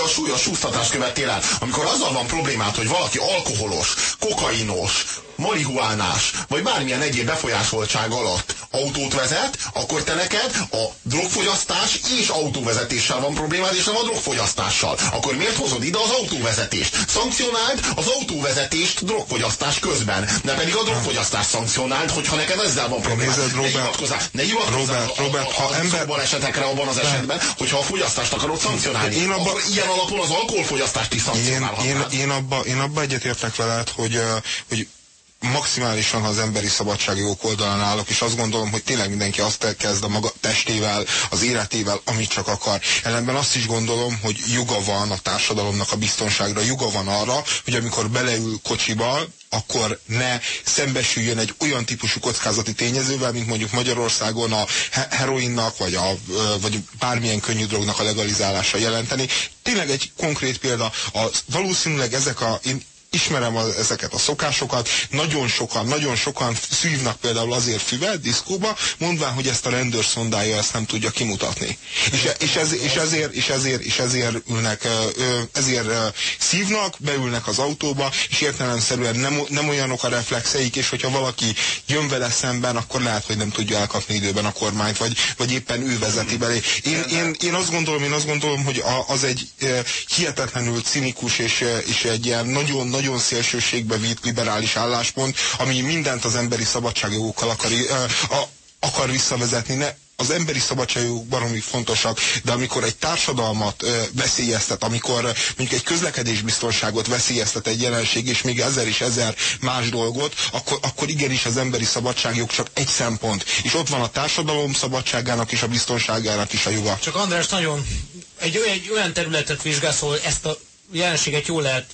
S3: Súlyos, súlyos súsztatást követtél el. Amikor azzal van problémát, hogy valaki alkoholos, kokainos, marihuánás, vagy bármilyen egyéb befolyásoltság alatt autót vezet, akkor te neked a drogfogyasztás és autóvezetéssel van problémád, és nem a drogfogyasztással. Akkor miért hozod ide az autóvezetést? Szankcionáld az autóvezetést drogfogyasztás közben, ne pedig a drogfogyasztást szankcionáld, hogyha neked ezzel van problémád.
S2: nézed,
S3: ne
S2: Robert,
S3: hivatkozzál, ne hivatkozzál
S2: Robert,
S3: a- a-
S2: Robert, ha ember-
S3: azokban esetekre abban az esetben, hogyha a fogyasztást akarod szankcionálni.
S2: Én abba-
S3: Akkor ilyen alapon az alkoholfogyasztást is
S2: Én, én,
S3: szankcionálhatnád.
S2: én, abba, én abba egyetértek veled, hogy, hogy maximálisan ha az emberi szabadságjogok oldalán állok, és azt gondolom, hogy tényleg mindenki azt kezd a maga testével, az életével, amit csak akar. Ellenben azt is gondolom, hogy joga van a társadalomnak a biztonságra, joga van arra, hogy amikor beleül kocsiba, akkor ne szembesüljön egy olyan típusú kockázati tényezővel, mint mondjuk Magyarországon a he- heroinnak, vagy, a, vagy bármilyen könnyű drognak a legalizálása jelenteni. Tényleg egy konkrét példa, a, valószínűleg ezek a, én ismerem a, ezeket a szokásokat, nagyon sokan, nagyon sokan szívnak például azért füvet diszkóba, mondván, hogy ezt a rendőr szondája ezt nem tudja kimutatni. És, és, ez, és, ezért, és, ezért, és ezért ülnek, ezért szívnak, beülnek az autóba, és értelemszerűen nem, nem olyanok a reflexeik, és hogyha valaki jön vele szemben, akkor lehet, hogy nem tudja elkapni időben a kormányt, vagy, vagy éppen ő vezeti belé. Én, én, én azt gondolom, én azt gondolom, hogy az egy hihetetlenül cinikus és, és egy ilyen nagyon-nagyon nagyon szélsőségbe vitt liberális álláspont, ami mindent az emberi szabadságjogokkal akar, akar visszavezetni. Ne, az emberi szabadságok baromi fontosak, de amikor egy társadalmat ö, veszélyeztet, amikor mondjuk egy közlekedésbiztonságot veszélyeztet egy jelenség, és még ezer is ezer más dolgot, akkor, akkor igenis az emberi szabadságjog csak egy szempont. És ott van a társadalom szabadságának és a biztonságának is a joga.
S4: Csak András nagyon egy, egy olyan területet vizsgál, ahol ezt a jelenséget jól lehet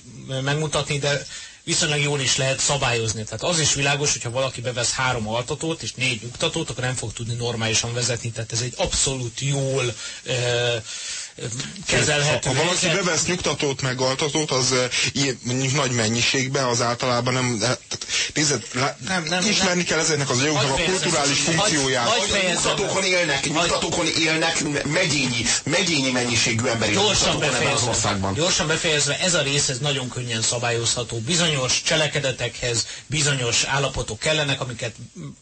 S4: megmutatni, de viszonylag jól is lehet szabályozni. Tehát az is világos, hogyha valaki bevesz három altatót és négy nyugtatót, akkor nem fog tudni normálisan vezetni. Tehát ez egy abszolút jól e, kezelhető.
S2: Ha, ha valaki bevesz nyugtatót meg altatót, az mondjuk nagy mennyiségben, az általában nem... Tehát, nézd, nem, nem, ismerni nem. kell ezeknek az jogoknak a kulturális funkcióját.
S3: Hagy, nyugtatókon élnek, nyugtatókon élnek megyényi, megyényi mennyiségű emberi
S4: gyorsan befejezve, az országban. Gyorsan befejezve, ez a rész ez nagyon könnyen szabályozható. Bizonyos cselekedetekhez bizonyos állapotok kellenek, amiket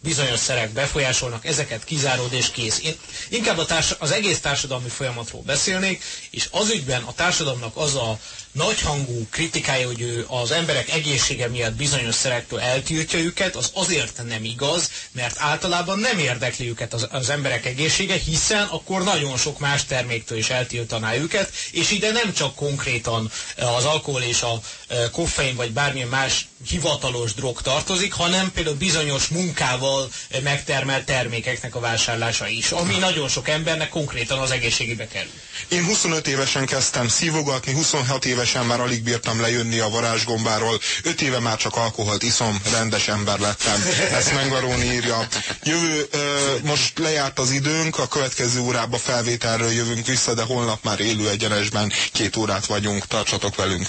S4: bizonyos szerek befolyásolnak, ezeket kizárod és kész. Én inkább a társ, az egész társadalmi folyamatról beszélnék, és az ügyben a társadalomnak az a nagyhangú kritikája, hogy ő az emberek egészsége miatt bizonyos szerektől eltiltja őket, az azért nem igaz, mert általában nem érdekli őket az, az emberek egészsége, hiszen akkor nagyon sok más terméktől is eltiltaná őket, és ide nem csak konkrétan az alkohol és a e, koffein vagy bármilyen más hivatalos drog tartozik, hanem például bizonyos munkával megtermelt termékeknek a vásárlása is, ami nagyon sok embernek konkrétan az egészségébe kerül.
S2: Én 25 évesen kezdtem szívogatni, 26 évesen már alig bírtam lejönni a varázsgombáról, 5 éve már csak alkoholt iszom, rendes ember lettem. Ezt Mengaróni írja. Jövő, ö, most lejárt az időnk, a következő órába felvételről jövünk vissza, de holnap már élő egyenesben két órát vagyunk, tartsatok velünk.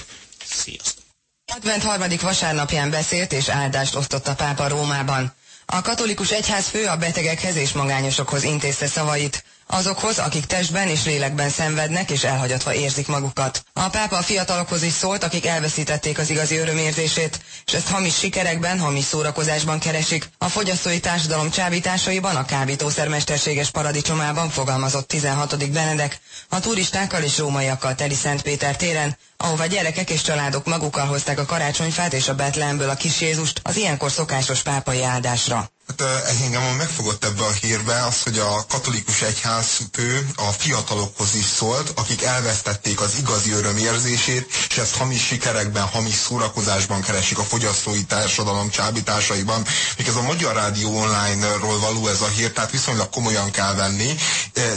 S4: Sziasztok!
S5: Advent harmadik vasárnapján beszélt és áldást osztott a pápa Rómában. A katolikus egyház fő a betegekhez és magányosokhoz intézte szavait, azokhoz, akik testben és lélekben szenvednek és elhagyatva érzik magukat. A pápa a fiatalokhoz is szólt, akik elveszítették az igazi örömérzését, és ezt hamis sikerekben, hamis szórakozásban keresik. A fogyasztói társadalom csábításaiban, a kábítószer mesterséges paradicsomában fogalmazott 16. Benedek, a turistákkal és rómaiakkal teli Szentpéter téren, ahova gyerekek és családok magukkal hozták a karácsonyfát és a Betlehemből a kis Jézust az ilyenkor szokásos pápai áldásra.
S2: Hát engem megfogott ebbe a hírbe az, hogy a katolikus egyház fő a fiatalokhoz is szólt, akik elvesztették az igazi örömérzését, és ezt hamis sikerekben, hamis szórakozásban keresik a fogyasztói társadalom csábításaiban. Még ez a Magyar Rádió online-ról való ez a hír, tehát viszonylag komolyan kell venni,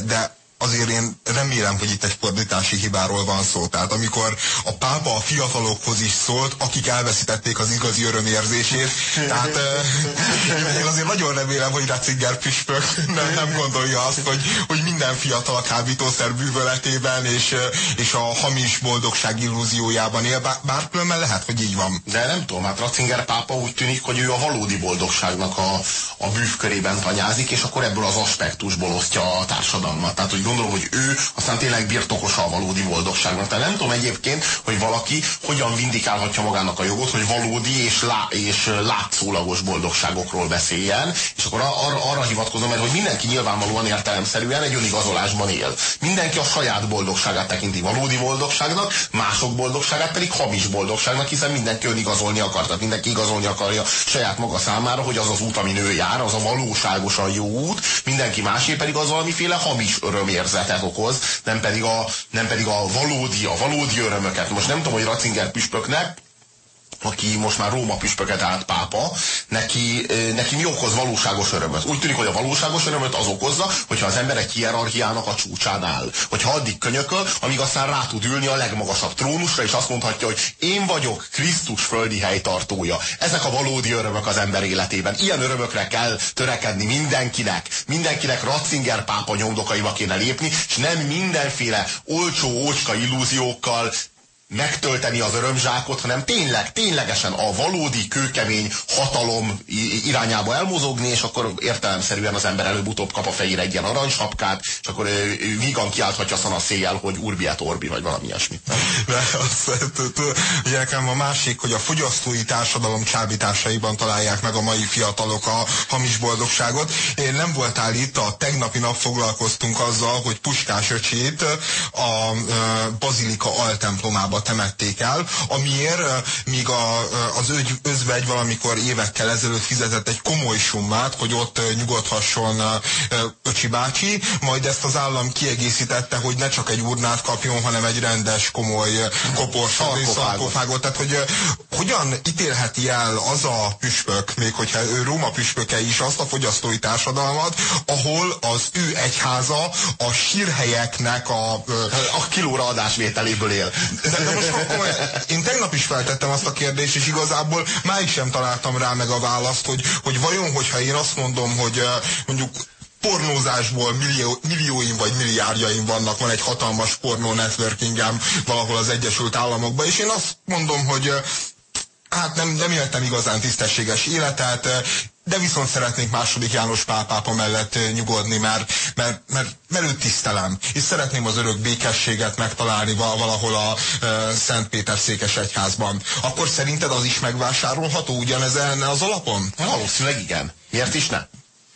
S2: de azért én remélem, hogy itt egy fordítási hibáról van szó. Tehát amikor a pápa a fiatalokhoz is szólt, akik elveszítették az igazi örömérzését, tehát euh, én azért nagyon remélem, hogy Ratzinger püspök nem, nem gondolja azt, hogy, hogy minden fiatal a kábítószer bűvöletében és, és a hamis boldogság illúziójában él, bár, bár különben lehet, hogy így van.
S3: De nem tudom, hát Ratzinger pápa úgy tűnik, hogy ő a valódi boldogságnak a, a bűvkörében tanyázik, és akkor ebből az aspektusból osztja a társadalmat. Tehát, hogy gondolom, hogy ő aztán tényleg birtokosa a valódi boldogságnak. Tehát nem tudom egyébként, hogy valaki hogyan vindikálhatja magának a jogot, hogy valódi és, lá, és látszólagos boldogságokról beszéljen, és akkor arra, arra hivatkozom, mert hogy mindenki nyilvánvalóan értelemszerűen egy önigazolásban él. Mindenki a saját boldogságát tekinti valódi boldogságnak, mások boldogságát pedig hamis boldogságnak, hiszen mindenki önigazolni akar, tehát mindenki igazolni akarja saját maga számára, hogy az az út, amin ő jár, az a valóságosan jó út, mindenki másé pedig az valamiféle hamis örömér érzetet okoz, nem pedig a, nem pedig a valódi, a valódi örömöket. Most nem tudom, hogy Ratzinger püspöknek aki most már Róma püspöket állt pápa, neki, neki mi okoz valóságos örömöt? Úgy tűnik, hogy a valóságos örömöt az okozza, hogyha az ember egy hierarchiának a csúcsán áll. Hogyha addig könyököl, amíg aztán rá tud ülni a legmagasabb trónusra, és azt mondhatja, hogy én vagyok Krisztus földi helytartója. Ezek a valódi örömök az ember életében. Ilyen örömökre kell törekedni mindenkinek. Mindenkinek Ratzinger pápa nyomdokaiba kéne lépni, és nem mindenféle olcsó, ócska illúziókkal, megtölteni az örömzsákot, hanem tényleg, ténylegesen a valódi kőkemény hatalom irányába elmozogni, és akkor értelemszerűen az ember előbb-utóbb kap a fejére egy ilyen aranysapkát, és akkor vígan kiálthatja szana széjjel, hogy urbi et orbi, vagy valami ilyesmi.
S2: De az, ugye nekem a másik, hogy a fogyasztói társadalom csábításaiban találják meg a mai fiatalok a hamis boldogságot. Én nem voltál itt, a tegnapi nap foglalkoztunk azzal, hogy Puskás öcsét a Bazilika altemplomába Pápával temették el, amiért míg a, az ögy, özvegy valamikor évekkel ezelőtt fizetett egy komoly summát, hogy ott nyugodhasson Öcsi bácsi, majd ezt az állam kiegészítette, hogy ne csak egy urnát kapjon, hanem egy rendes, komoly koporsat és szarkofágot. Tehát, hogy hogyan ítélheti el az a püspök, még hogyha ő Róma püspöke is, azt a fogyasztói társadalmat, ahol az ő egyháza a sírhelyeknek a...
S3: A kilóra adásvételéből él.
S2: De, de most akkor, én tegnap is feltettem azt a kérdést, és igazából máig sem találtam rá meg a választ, hogy, hogy vajon, hogyha én azt mondom, hogy mondjuk pornózásból millió, millióim vagy milliárdjaim vannak, van egy hatalmas pornó networkingem valahol az Egyesült Államokban, és én azt mondom, hogy hát nem, nem éltem igazán tisztességes életet, de viszont szeretnék második János Pál pápa mellett nyugodni, mert, mert, mert, mert őt tisztelem. És szeretném az örök békességet megtalálni valahol a e, Szent Péter székes egyházban. Akkor szerinted az is megvásárolható ugyanezen az alapon?
S3: Valószínűleg igen. Miért is ne?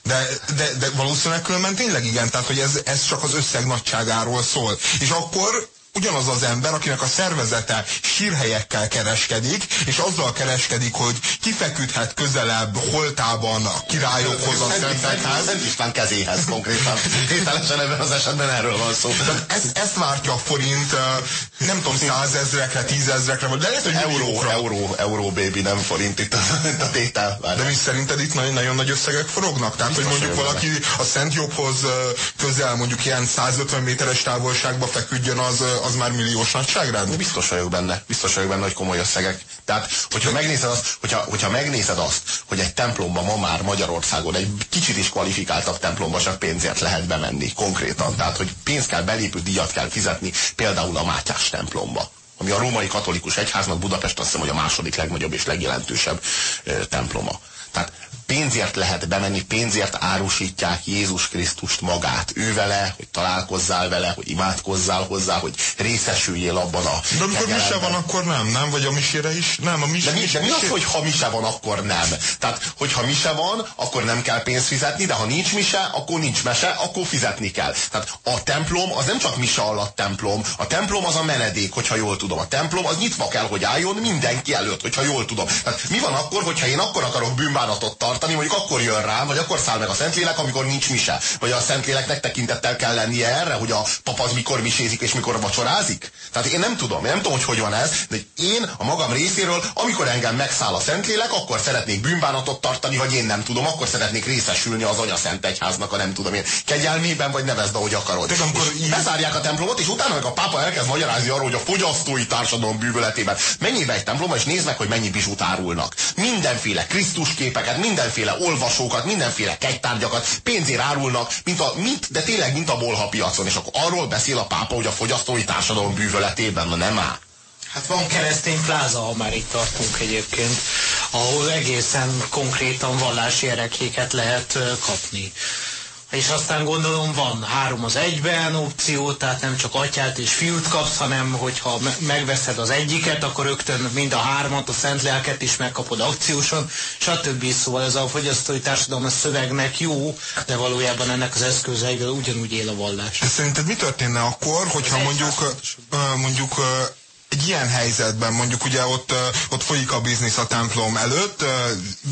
S2: De, de, de valószínűleg különben tényleg igen, tehát hogy ez, ez csak az összeg nagyságáról szól. És akkor ugyanaz az ember, akinek a szervezete sírhelyekkel kereskedik, és azzal kereskedik, hogy kifeküdhet közelebb holtában a királyokhoz, a
S3: szentekhez. Szent István kezéhez konkrétan. Tételesen ebben az esetben erről van szó.
S2: Ez, ezt vártja a forint, nem tudom, százezrekre, tízezrekre, vagy lehet, hogy
S3: euró, euró, euró, baby, nem forint itt a, itt a tétel.
S2: De mi szerinted itt nagyon, nagyon nagy összegek forognak? Tehát, Biztos hogy mondjuk valaki a Szent Jobbhoz közel, mondjuk ilyen 150 méteres távolságba feküdjön, az, az már milliós nagyságrend?
S3: Biztos vagyok benne, biztos vagyok benne, hogy komoly összegek. Tehát, hogyha megnézed azt, hogyha, hogyha megnézed azt, hogy egy templomba ma már Magyarországon egy kicsit is kvalifikáltabb templomba csak pénzért lehet bemenni, konkrétan. Tehát, hogy pénzt kell belépő díjat kell fizetni, például a Mátyás templomba ami a római katolikus egyháznak Budapest azt hiszem, hogy a második legnagyobb és legjelentősebb temploma. Tehát pénzért lehet bemenni, pénzért árusítják Jézus Krisztust magát. Ő vele, hogy találkozzál vele, hogy imádkozzál hozzá, hogy részesüljél abban a
S2: De amikor mise van, akkor nem, nem? Vagy a misére is? Nem, a mise,
S3: de, mi, de mi az, hogy ha mise van, akkor nem? Tehát, hogyha mise van, akkor nem kell pénzt fizetni, de ha nincs mise, akkor nincs mese, akkor fizetni kell. Tehát a templom az nem csak mise alatt templom, a templom az a menedék, hogyha jól tudom. A templom az nyitva kell, hogy álljon mindenki előtt, hogyha jól tudom. Tehát mi van akkor, hogyha én akkor akarok bűnbánatot tartani, tartani, mondjuk akkor jön rám, vagy akkor száll meg a Szentlélek, amikor nincs mise. Vagy a Szentléleknek tekintettel kell lennie erre, hogy a papa az mikor misézik és mikor vacsorázik. Tehát én nem tudom, én nem tudom, hogy hogy van ez, de én a magam részéről, amikor engem megszáll a Szentlélek, akkor szeretnék bűnbánatot tartani, vagy én nem tudom, akkor szeretnék részesülni az Anya Szent Egyháznak a nem tudom én kegyelmében, vagy nevezd, ahogy akarod. De amikor így... bezárják a templomot, és utána meg a pápa elkezd magyarázni arról, hogy a fogyasztói társadalom bűvöletében mennyibe egy templom, és nézd meg, hogy mennyi bizsút árulnak. Mindenféle Krisztus képeket, mindenféle olvasókat, mindenféle kegytárgyakat pénzért árulnak, mint a, mint, de tényleg mint a bolha piacon. És akkor arról beszél a pápa, hogy a fogyasztói társadalom bűvöletében, na nem áll.
S4: Hát van keresztény pláza, ha már itt tartunk egyébként, ahol egészen konkrétan vallási erekéket lehet kapni. És aztán gondolom van három az egyben opció, tehát nem csak atyát és fiút kapsz, hanem hogyha megveszed az egyiket, akkor rögtön mind a hármat, a szent lelket is megkapod akcióson, stb. Szóval ez a fogyasztói társadalom a szövegnek jó, de valójában ennek az eszközeivel ugyanúgy él a vallás.
S2: Szerinted mi történne akkor, hogyha mondjuk, mondjuk egy ilyen helyzetben, mondjuk ugye ott, ott folyik a biznisz a templom előtt,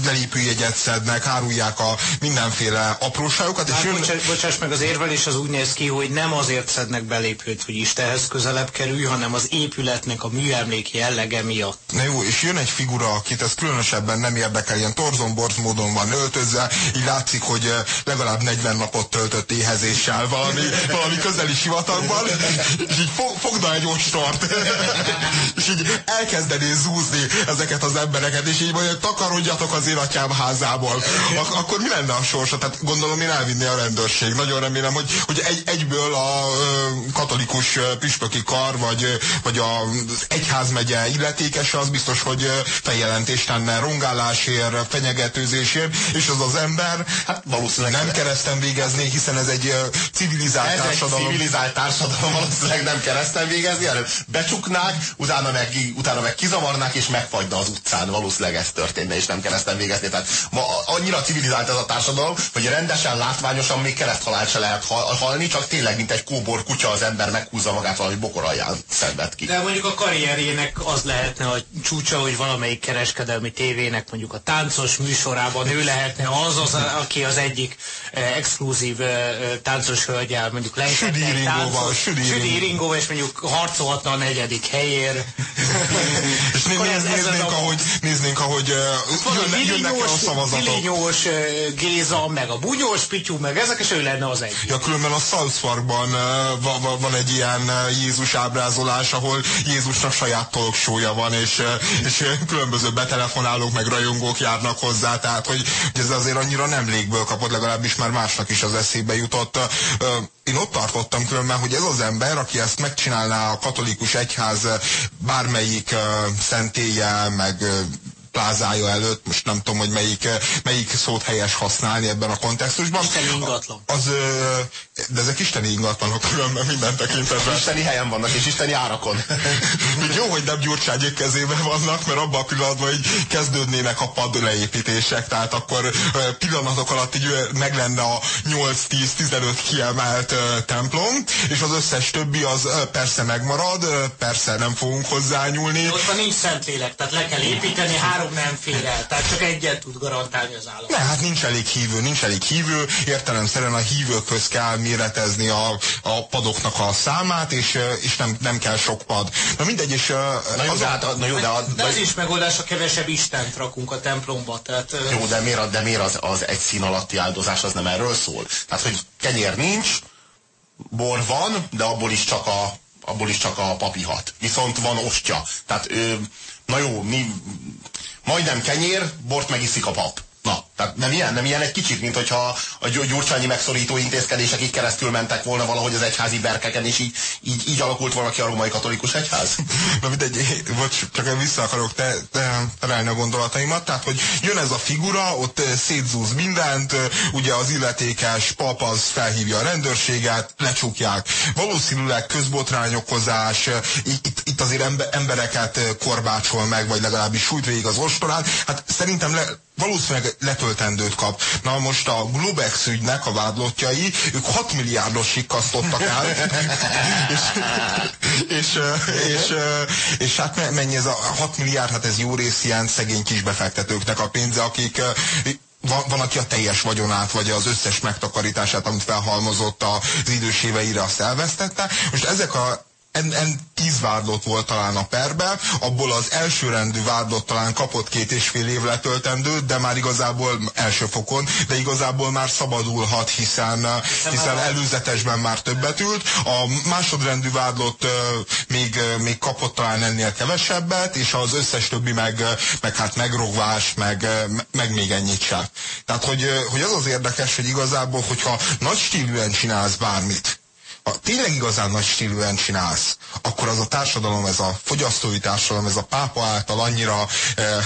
S2: belépőjegyet szednek, árulják a mindenféle apróságokat.
S4: Hát, és jön... bocsáss, bocsáss meg, az érvelés az úgy néz ki, hogy nem azért szednek belépőt, hogy Istenhez közelebb kerülj, hanem az épületnek a műemléki jellege miatt.
S2: Na jó, és jön egy figura, akit ez különösebben nem érdekel, ilyen torzomborz módon van öltözve, így látszik, hogy legalább 40 napot töltött éhezéssel valami, valami közeli sivatagban, és így fogna egy ostort és így elkezdené zúzni ezeket az embereket, és így mondja, takarodjatok az én atyám házából. Ak akkor mi lenne a sorsa? Tehát gondolom én elvinné a rendőrség. Nagyon remélem, hogy, hogy egy, egyből a katolikus püspöki kar, vagy, vagy az egyházmegye illetékese, az biztos, hogy feljelentést tenne rongálásért, fenyegetőzésért, és az az ember hát valószínűleg nem kereszten végezné, hiszen ez egy civilizált
S3: ez
S2: társadalom.
S3: Egy civilizált társadalom valószínűleg nem kereszten végezni, hanem becsuknák, utána meg, utána meg kizavarnák és megfagyna az utcán. Valószínűleg ez történne, és nem kereszten végezni. Tehát ma annyira civilizált ez a társadalom, hogy rendesen, látványosan még kereszthalált se lehet halni, csak tényleg, mint egy kóbor kutya az ember meghúzza magát valami bokor alján szenved ki.
S4: De mondjuk a karrierjének az lehetne a csúcsa, hogy valamelyik kereskedelmi tévének mondjuk a táncos műsorában ő lehetne az, az aki az egyik eh, exkluzív eh, táncos hölgyel mondjuk
S2: lehetne táncos,
S4: Südi Ringóval, és mondjuk harcolhatna a negyedik helyér.
S2: és néznénk, ahogy, néznénk, ahogy uh, jönnek a szavazatok.
S4: Vilinyós Géza, meg a Bunyós Pityú, meg ezek, és ő lenne az egy.
S2: Ja, különben a South Parkban uh, van, egy ilyen Jézus ábrázolás, ahol Jézusnak saját talkshow van, és, és különböző betelefonálók, meg rajongók járnak hozzá, tehát hogy, hogy ez azért annyira nem légből kapott, legalábbis már másnak is az eszébe jutott. Én ott tartottam különben, hogy ez az ember, aki ezt megcsinálná a katolikus egyház bármelyik szentélye, meg plázája előtt, most nem tudom, hogy melyik, melyik szót helyes használni ebben a kontextusban.
S4: Isteni ingatlan.
S2: Az, de ezek isteni ingatlanok különben minden tekintetben.
S3: Isteni helyen vannak, és isteni árakon.
S2: Jó, hogy nem gyurcságyék kezében vannak, mert abban a pillanatban hogy kezdődnének a pad leépítések, tehát akkor pillanatok alatt így meg lenne a 8-10-15 kiemelt templom, és az összes többi az persze megmarad, persze nem fogunk hozzányúlni.
S4: Ott van nincs szentlélek, tehát le kell építeni, három nem fér el, tehát csak egyet tud garantálni az állam.
S2: Ne, hát nincs elég hívő, nincs elég hívő, értelemszerűen a hívőkhöz kell méretezni a, a padoknak a számát, és, és nem, nem kell sok pad. Na mindegy, és...
S3: Na jó, de, hát, na jó, de, a,
S4: de az is megoldás, a kevesebb Istent rakunk a templomba. Tehát,
S3: jó, de miért, de miért az, az egy szín alatti áldozás az nem erről szól? Tehát, hogy kenyér nincs, bor van, de abból is csak a, abból is csak a papihat. Viszont van ostya. Tehát, ő, na jó, mi majdnem kenyér, bort megiszik a pap. Na, tehát nem ilyen, nem ilyen egy kicsit, mint hogyha a gyurcsányi megszorító intézkedések így keresztül mentek volna valahogy az egyházi berkeken, és így, így, így alakult volna ki a római katolikus egyház?
S2: Na mindegy, bocs, csak vissza akarok te, te, terelni a gondolataimat, tehát hogy jön ez a figura, ott szétzúz mindent, ugye az illetékes pap az felhívja a rendőrséget, lecsukják. Valószínűleg közbotrányokozás, itt, itt azért embereket korbácsol meg, vagy legalábbis sújt végig az ostorán. Hát szerintem le, valószínűleg letöltendőt kap. Na most a Globex ügynek a vádlottjai, ők 6 milliárdos sikasztottak el, és, és, és, és, hát mennyi ez a 6 milliárd, hát ez jó rész ilyen szegény kis befektetőknek a pénze, akik van, van, aki a teljes vagyonát, vagy az összes megtakarítását, amit felhalmozott az idős éveire, azt elvesztette. Most ezek a en, en tíz vádlott volt talán a perben, abból az elsőrendű vádlott talán kapott két és fél év letöltendő, de már igazából első fokon, de igazából már szabadulhat, hiszen, hiszen előzetesben már többet ült. A másodrendű vádlott még, még kapott talán ennél kevesebbet, és az összes többi meg, meg hát megrogvás, meg, meg még ennyit sem. Tehát, hogy, hogy az az érdekes, hogy igazából, hogyha nagy stílűen csinálsz bármit, ha tényleg igazán nagy stílűen csinálsz, akkor az a társadalom, ez a fogyasztói társadalom, ez a pápa által annyira eh,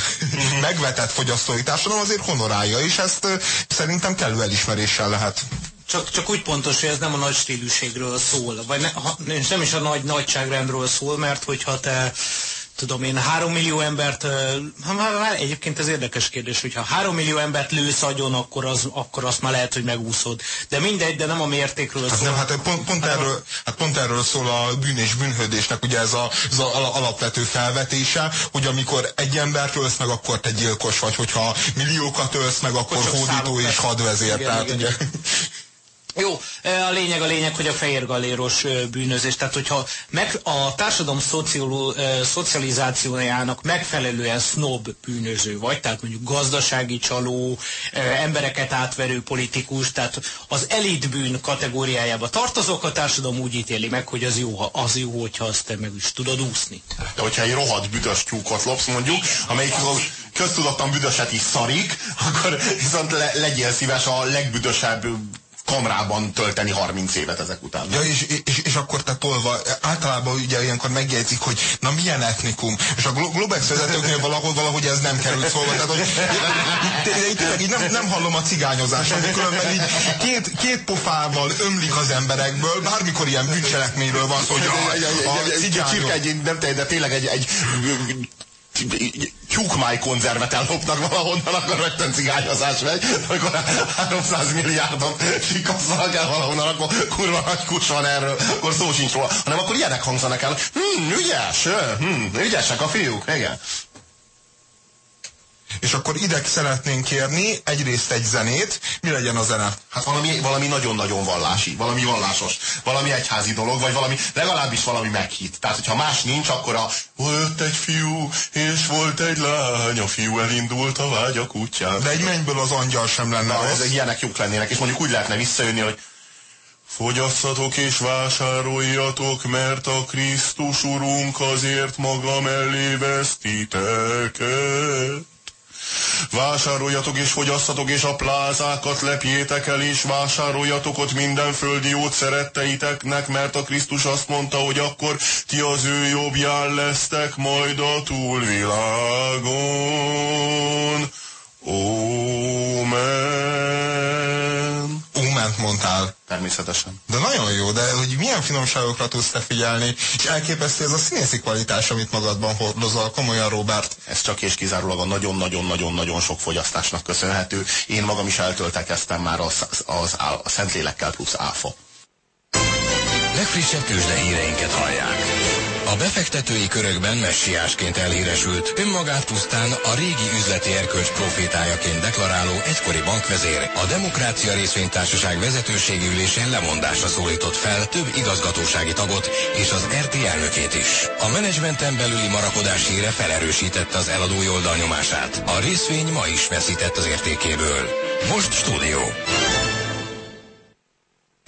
S2: megvetett fogyasztói társadalom azért honorálja, és ezt eh, szerintem kellő elismeréssel lehet.
S4: Csak, csak úgy pontos, hogy ez nem a nagy stílűségről szól, vagy ne, ha, nem is a nagy nagyságrendről szól, mert hogyha te tudom én, három millió embert, már egyébként ez érdekes kérdés, hogyha három millió embert lősz agyon, akkor, az, akkor azt már lehet, hogy megúszod. De mindegy, de nem a mértékről
S2: hát
S4: szól.
S2: Nem, hát pont, pont, erről, hát pont erről szól a bűn és bűnhődésnek, ugye ez az alapvető felvetése, hogy amikor egy embert ölsz meg, akkor te gyilkos vagy, hogyha milliókat ölsz meg, akkor, akkor hódító és hadvezér. Igen, tehát igen. ugye...
S4: Jó, a lényeg a lényeg, hogy a fehér galéros bűnözés, tehát hogyha meg, a társadalom szocioló, szocializációjának megfelelően snob bűnöző vagy, tehát mondjuk gazdasági csaló, embereket átverő politikus, tehát az elitbűn kategóriájába tartozok, a társadalom úgy ítéli meg, hogy az jó, az jó, hogyha azt te meg is tudod úszni.
S3: De hogyha egy rohadt büdös tyúkot lopsz mondjuk, amelyik köztudottan büdöset is szarik, akkor viszont le, legyél szíves a legbüdösebb kamrában tölteni 30 évet ezek után.
S2: Ja, és, és, és akkor te tolva, általában ugye ilyenkor megjegyzik, hogy na milyen etnikum, és a Globex vezetőknél valahol valahogy ez nem került szóba, tehát hogy így nem, nem hallom a cigányozást, különben így két, két pofával ömlik az emberekből, bármikor ilyen bűncselekményről van szó, hogy a, a
S3: cigányok... Nem de tényleg egy, egy tyúkmáj konzervet ellopnak valahonnan, akkor rögtön cigányozás megy, amikor 300 milliárdon sikasztanak el valahonnan, akkor kurva nagy kus van erről, akkor szó sincs róla, hanem akkor ilyenek hangzanak el, hm, ügyes, hm, ügyesek a fiúk, igen
S2: és akkor ide szeretnénk kérni egyrészt egy zenét. Mi legyen a zene?
S3: Hát valami, valami nagyon-nagyon vallási, valami vallásos, valami egyházi dolog, vagy valami, legalábbis valami meghitt. Tehát, hogyha más nincs, akkor a volt egy fiú, és volt egy lány, a fiú elindult a vágyak útján.
S2: De egy mennyből az angyal sem lenne
S3: Na, ez ilyenek jók lennének, és mondjuk úgy lehetne visszajönni, hogy Fogyasszatok és vásároljatok, mert a Krisztus Urunk azért maga mellé vesztiteket. Vásároljatok és fogyasszatok, és a plázákat lepjétek el, és vásároljatok ott minden földi jót szeretteiteknek, mert a Krisztus azt mondta, hogy akkor ti az ő jobbján lesztek majd a túlvilágon. Ómen.
S2: Óment mondtál.
S3: Természetesen.
S2: De nagyon jó, de hogy milyen finomságokra tudsz te figyelni, és elképesztő ez a színészi kvalitás, amit magadban hordozol, komolyan Robert.
S3: Ez csak és kizárólag a nagyon-nagyon-nagyon-nagyon sok fogyasztásnak köszönhető. Én magam is eltöltekeztem már az, az, az a Szentlélekkel plusz áfa.
S1: Legfrissebb tőzsde híreinket hallják. A befektetői körökben messiásként elhíresült, önmagát pusztán a régi üzleti erkölcs profétájaként deklaráló egykori bankvezér a Demokrácia Részvénytársaság vezetőségi ülésén lemondásra szólított fel több igazgatósági tagot és az RT elnökét is. A menedzsmenten belüli marakodás híre felerősítette az eladói oldal nyomását. A részvény ma is veszített az értékéből. Most stúdió.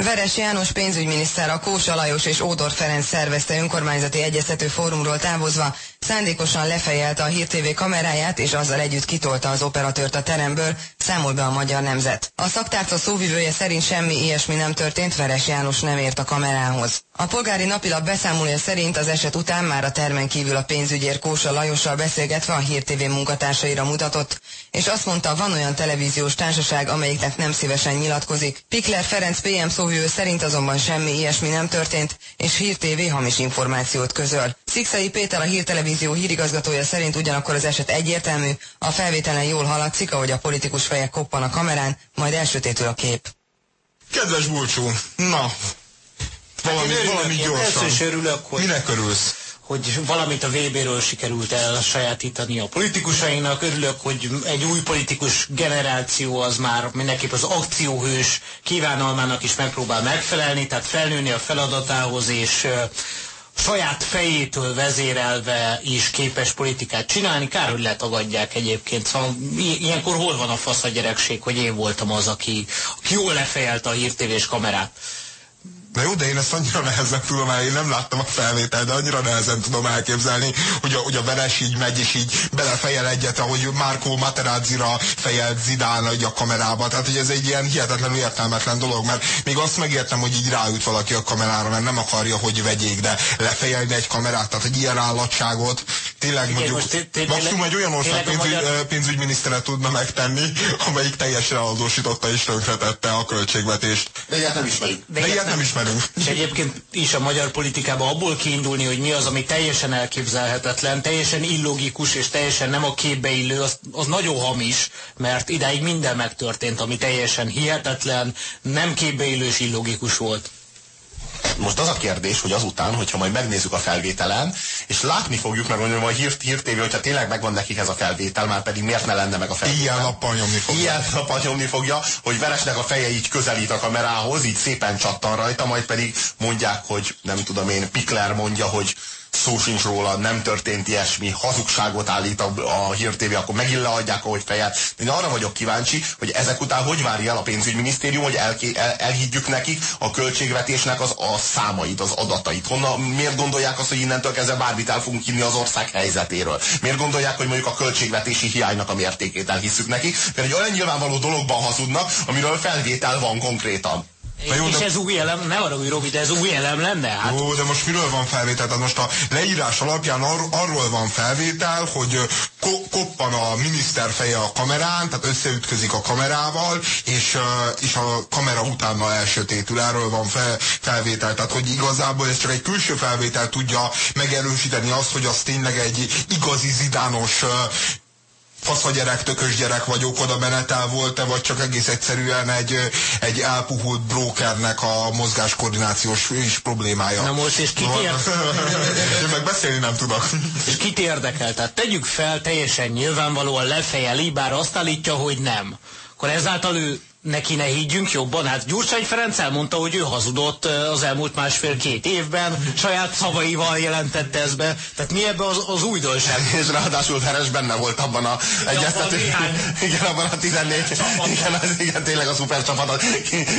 S5: Veres János pénzügyminiszter a Kósa Lajos és Ódor Ferenc szervezte önkormányzati egyeztető fórumról távozva szándékosan lefejelte a Hír kameráját és azzal együtt kitolta az operatőrt a teremből, számol be a magyar nemzet. A szaktárca szóvivője szerint semmi ilyesmi nem történt, Veres János nem ért a kamerához. A polgári napilap beszámolója szerint az eset után már a termen kívül a pénzügyér Kósa Lajossal beszélgetve a Hír TV munkatársaira mutatott, és azt mondta, van olyan televíziós társaság, amelyiknek nem szívesen nyilatkozik. Pikler Ferenc PM szóvivő szerint azonban semmi ilyesmi nem történt, és Hír TV hamis információt közöl. Szikszai Péter a hírtelevízió hírigazgatója szerint ugyanakkor az eset egyértelmű, a felvételen jól haladszik, ahogy a politikus fejek koppan a kamerán, majd elsötétül a kép.
S2: Kedves Bulcsú, na, valami, hát valami gyorsan.
S4: is örülök, hogy...
S2: Minek örülsz?
S4: hogy valamit a VB-ről sikerült el sajátítani a politikusainak. Örülök, hogy egy új politikus generáció az már mindenképp az akcióhős kívánalmának is megpróbál megfelelni, tehát felnőni a feladatához, és saját fejétől vezérelve is képes politikát csinálni, kár, hogy letagadják egyébként. Szóval ilyenkor hol van a fasz a gyerekség, hogy én voltam az, aki, aki jól lefejelte a hírtévés kamerát.
S2: Na jó, de én ezt annyira nehezen tudom el, én nem láttam a felvételt, de annyira nehezen tudom elképzelni, hogy a, hogy a Veres így megy, és így belefejel egyet, ahogy Márkó Materazzi-ra fejelt Zidán a kamerába. Tehát, hogy ez egy ilyen hihetetlenül értelmetlen dolog, mert még azt megértem, hogy így ráüt valaki a kamerára, mert nem akarja, hogy vegyék, de lefejelni egy kamerát, tehát egy ilyen állatságot, tényleg mondjuk, maximum egy olyan ország pénzügy, magyar... pénzügyminisztere tudna megtenni, amelyik teljesen eladósította és tönkretette a költségvetést.
S3: De ilyet nem ismerünk.
S2: De, de ilyet nem ismerünk ismerünk.
S4: És egyébként is a magyar politikában abból kiindulni, hogy mi az, ami teljesen elképzelhetetlen, teljesen illogikus és teljesen nem a képbe illő, az, az nagyon hamis, mert idáig minden megtörtént, ami teljesen hihetetlen, nem képbe illő és illogikus volt.
S3: Most az a kérdés, hogy azután, hogyha majd megnézzük a felvételen, és látni fogjuk meg, hogy a hír, hír TV, hogyha tényleg megvan nekik ez a felvétel, már pedig miért ne lenne meg a felvétel?
S2: Ilyen nappal nyomni fogja.
S3: Ilyen nappal nyomni fogja, hogy Veresnek a feje így közelít a kamerához, így szépen csattan rajta, majd pedig mondják, hogy nem tudom én, Pikler mondja, hogy szó sincs róla, nem történt ilyesmi, hazugságot állít a, a hírtévé, akkor megint leadják, ahogy fejet. Én arra vagyok kíváncsi, hogy ezek után hogy várja el a pénzügyminisztérium, hogy el, el, elhiggyük nekik a költségvetésnek az, a számait, az adatait. Honnan, miért gondolják azt, hogy innentől kezdve bármit el fogunk hinni az ország helyzetéről? Miért gondolják, hogy mondjuk a költségvetési hiánynak a mértékét elhisszük nekik? Mert egy olyan nyilvánvaló dologban hazudnak, amiről felvétel van konkrétan.
S4: Na jó, és de... ez új elem, ne arra új Robi, de ez új elem lenne? Hát...
S2: Jó, de most miről van felvétel? Tehát most a leírás alapján ar arról van felvétel, hogy ko koppan a miniszter feje a kamerán, tehát összeütközik a kamerával, és, és a kamera utána elsötétül. Erről van fel, felvétel. Tehát, hogy igazából ez csak egy külső felvétel tudja megerősíteni azt, hogy az tényleg egy igazi zidános faszagyerek, tökös gyerek vagyok, oda menetel volt-e, vagy csak egész egyszerűen egy, egy elpuhult brokernek a mozgáskoordinációs is problémája.
S4: Na most, és kit
S2: Én meg beszélni nem tudok.
S4: És kit érdekel? Tehát tegyük fel, teljesen nyilvánvalóan lefejeli, bár azt állítja, hogy nem. Akkor ezáltal ő neki ne higgyünk jobban. Hát Gyurcsány Ferenc elmondta, hogy ő hazudott az elmúlt másfél-két évben, saját szavaival jelentette ezt be. Tehát mi ebbe az, az újdonság?
S3: És ráadásul Ferenc benne volt abban a egyeztető. Igen, abban a 14. Igen, az, igen, tényleg a szuper csapat.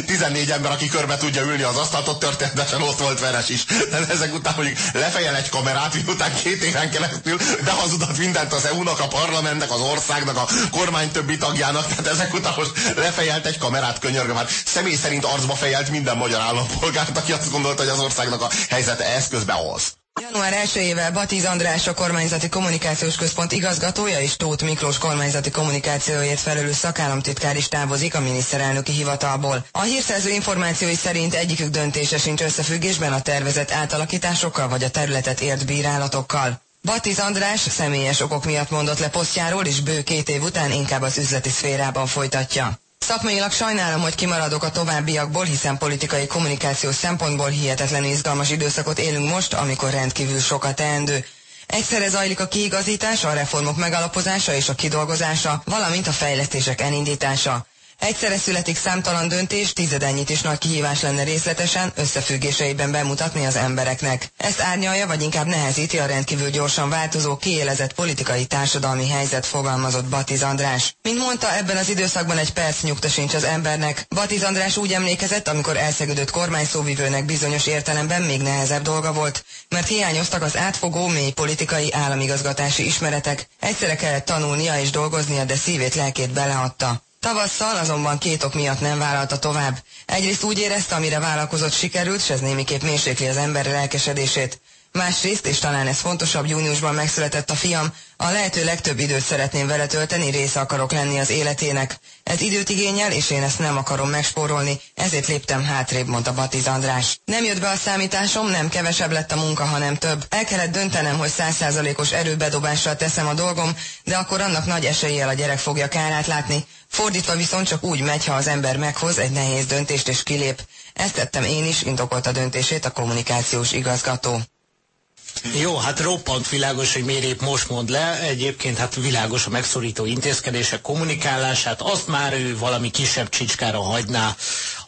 S3: 14 ember, aki körbe tudja ülni az asztalt, ott történetesen ott volt Ferenc is. De ezek után mondjuk lefejel egy kamerát, miután két éven keresztül behazudott mindent az EU-nak, a parlamentnek, az országnak, a kormány többi tagjának. Tehát ezek után most lefejelt egy kamerát könyörgöm, hát személy szerint arcba fejelt minden magyar állampolgárt, aki azt gondolta, hogy az országnak a helyzete eszközbe hoz.
S5: Január 1-ével Batiz András a kormányzati kommunikációs központ igazgatója és Tóth Miklós kormányzati kommunikációért felelős szakállamtitkár is távozik a miniszterelnöki hivatalból. A hírszerző információi szerint egyikük döntése sincs összefüggésben a tervezett átalakításokkal vagy a területet ért bírálatokkal. Batiz András személyes okok miatt mondott le posztjáról, és bő két év után inkább az üzleti szférában folytatja. Szakmailag sajnálom, hogy kimaradok a továbbiakból, hiszen politikai kommunikáció szempontból hihetetlen izgalmas időszakot élünk most, amikor rendkívül sokat teendő. Egyszerre zajlik a kiigazítás, a reformok megalapozása és a kidolgozása, valamint a fejlesztések elindítása. Egyszerre születik számtalan döntés, tizedennyit is nagy kihívás lenne részletesen, összefüggéseiben bemutatni az embereknek. Ezt árnyalja, vagy inkább nehezíti a rendkívül gyorsan változó, kiélezett politikai társadalmi helyzet fogalmazott Batiz András. Mint mondta, ebben az időszakban egy perc nyugta sincs az embernek. Batiz András úgy emlékezett, amikor elszegődött kormányszóvivőnek bizonyos értelemben még nehezebb dolga volt, mert hiányoztak az átfogó, mély politikai államigazgatási ismeretek. Egyszerre kellett tanulnia és dolgoznia, de szívét, lelkét beleadta. Tavasszal azonban két ok miatt nem vállalta tovább. Egyrészt úgy érezte, amire vállalkozott sikerült, s ez némiképp mérsékli az ember lelkesedését. Másrészt, és talán ez fontosabb, júniusban megszületett a fiam, a lehető legtöbb időt szeretném vele tölteni, része akarok lenni az életének. Ez időt igényel, és én ezt nem akarom megspórolni, ezért léptem hátrébb, mondta Batiz András. Nem jött be a számításom, nem kevesebb lett a munka, hanem több. El kellett döntenem, hogy százszázalékos erőbedobással teszem a dolgom, de akkor annak nagy eséllyel a gyerek fogja kárát látni. Fordítva viszont csak úgy megy, ha az ember meghoz egy nehéz döntést és kilép. Ezt tettem én is, indokolta döntését a kommunikációs igazgató.
S4: Jó, hát roppant világos, hogy miért épp most mond le. Egyébként hát világos a megszorító intézkedések kommunikálását. Azt már ő valami kisebb csicskára hagyná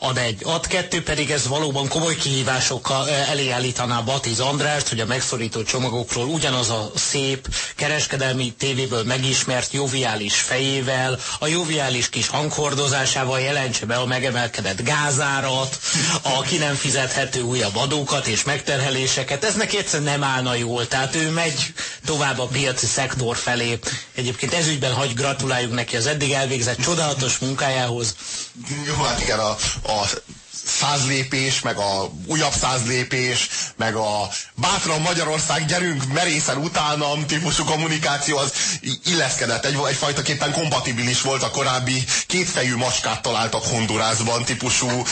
S4: ad egy. Ad kettő pedig ez valóban komoly kihívásokkal elé állítaná Batiz Andrást, hogy a megszorító csomagokról ugyanaz a szép kereskedelmi tévéből megismert joviális fejével, a joviális kis hanghordozásával jelentse be a megemelkedett gázárat, a ki nem fizethető újabb adókat és megterheléseket. Ez neki egyszerűen nem állna jól. Tehát ő megy tovább a piaci szektor felé. Egyébként ezügyben hagy gratuláljuk neki az eddig elvégzett csodálatos munkájához.
S3: Jó, hát igen, a, a off. Száz lépés, meg a újabb száz lépés, meg a bátran Magyarország, gyerünk merészen utánam típusú kommunikáció, az illeszkedett, egy, egyfajtaképpen kompatibilis volt a korábbi kétfejű macskát találtak Hondurázban típusú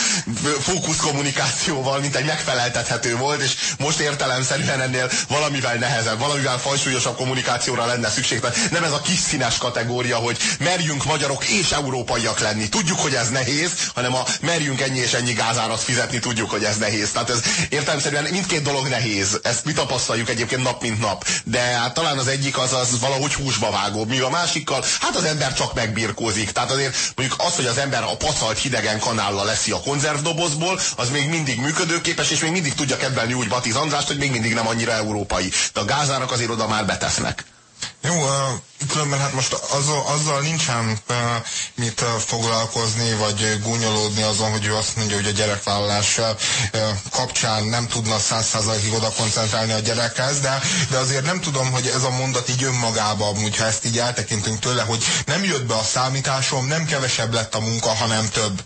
S3: fókusz kommunikációval, mint egy megfeleltethető volt, és most értelemszerűen ennél valamivel nehezebb, valamivel fajsúlyosabb kommunikációra lenne szükség. Tehát nem ez a kis színes kategória, hogy merjünk magyarok és európaiak lenni. Tudjuk, hogy ez nehéz, hanem a merjünk ennyi és ennyi gázárat fizetni, tudjuk, hogy ez nehéz. Tehát ez értelemszerűen mindkét dolog nehéz. Ezt mi tapasztaljuk egyébként nap mint nap. De hát talán az egyik az, az valahogy húsba vágó. Mi a másikkal? Hát az ember csak megbirkózik. Tehát azért mondjuk az, hogy az ember a pacalt hidegen kanállal leszi a konzervdobozból, az még mindig működőképes, és még mindig tudja kedvelni úgy Batiz Andrást, hogy még mindig nem annyira európai. De a gázának azért oda már betesznek.
S2: Jó, különben hát most azzal, azzal nincsen mit foglalkozni, vagy gúnyolódni azon, hogy ő azt mondja, hogy a gyerekvállalás kapcsán nem tudna száz százalékig oda koncentrálni a gyerekhez, de, de azért nem tudom, hogy ez a mondat így önmagában, hogyha ezt így eltekintünk tőle, hogy nem jött be a számításom, nem kevesebb lett a munka, hanem több.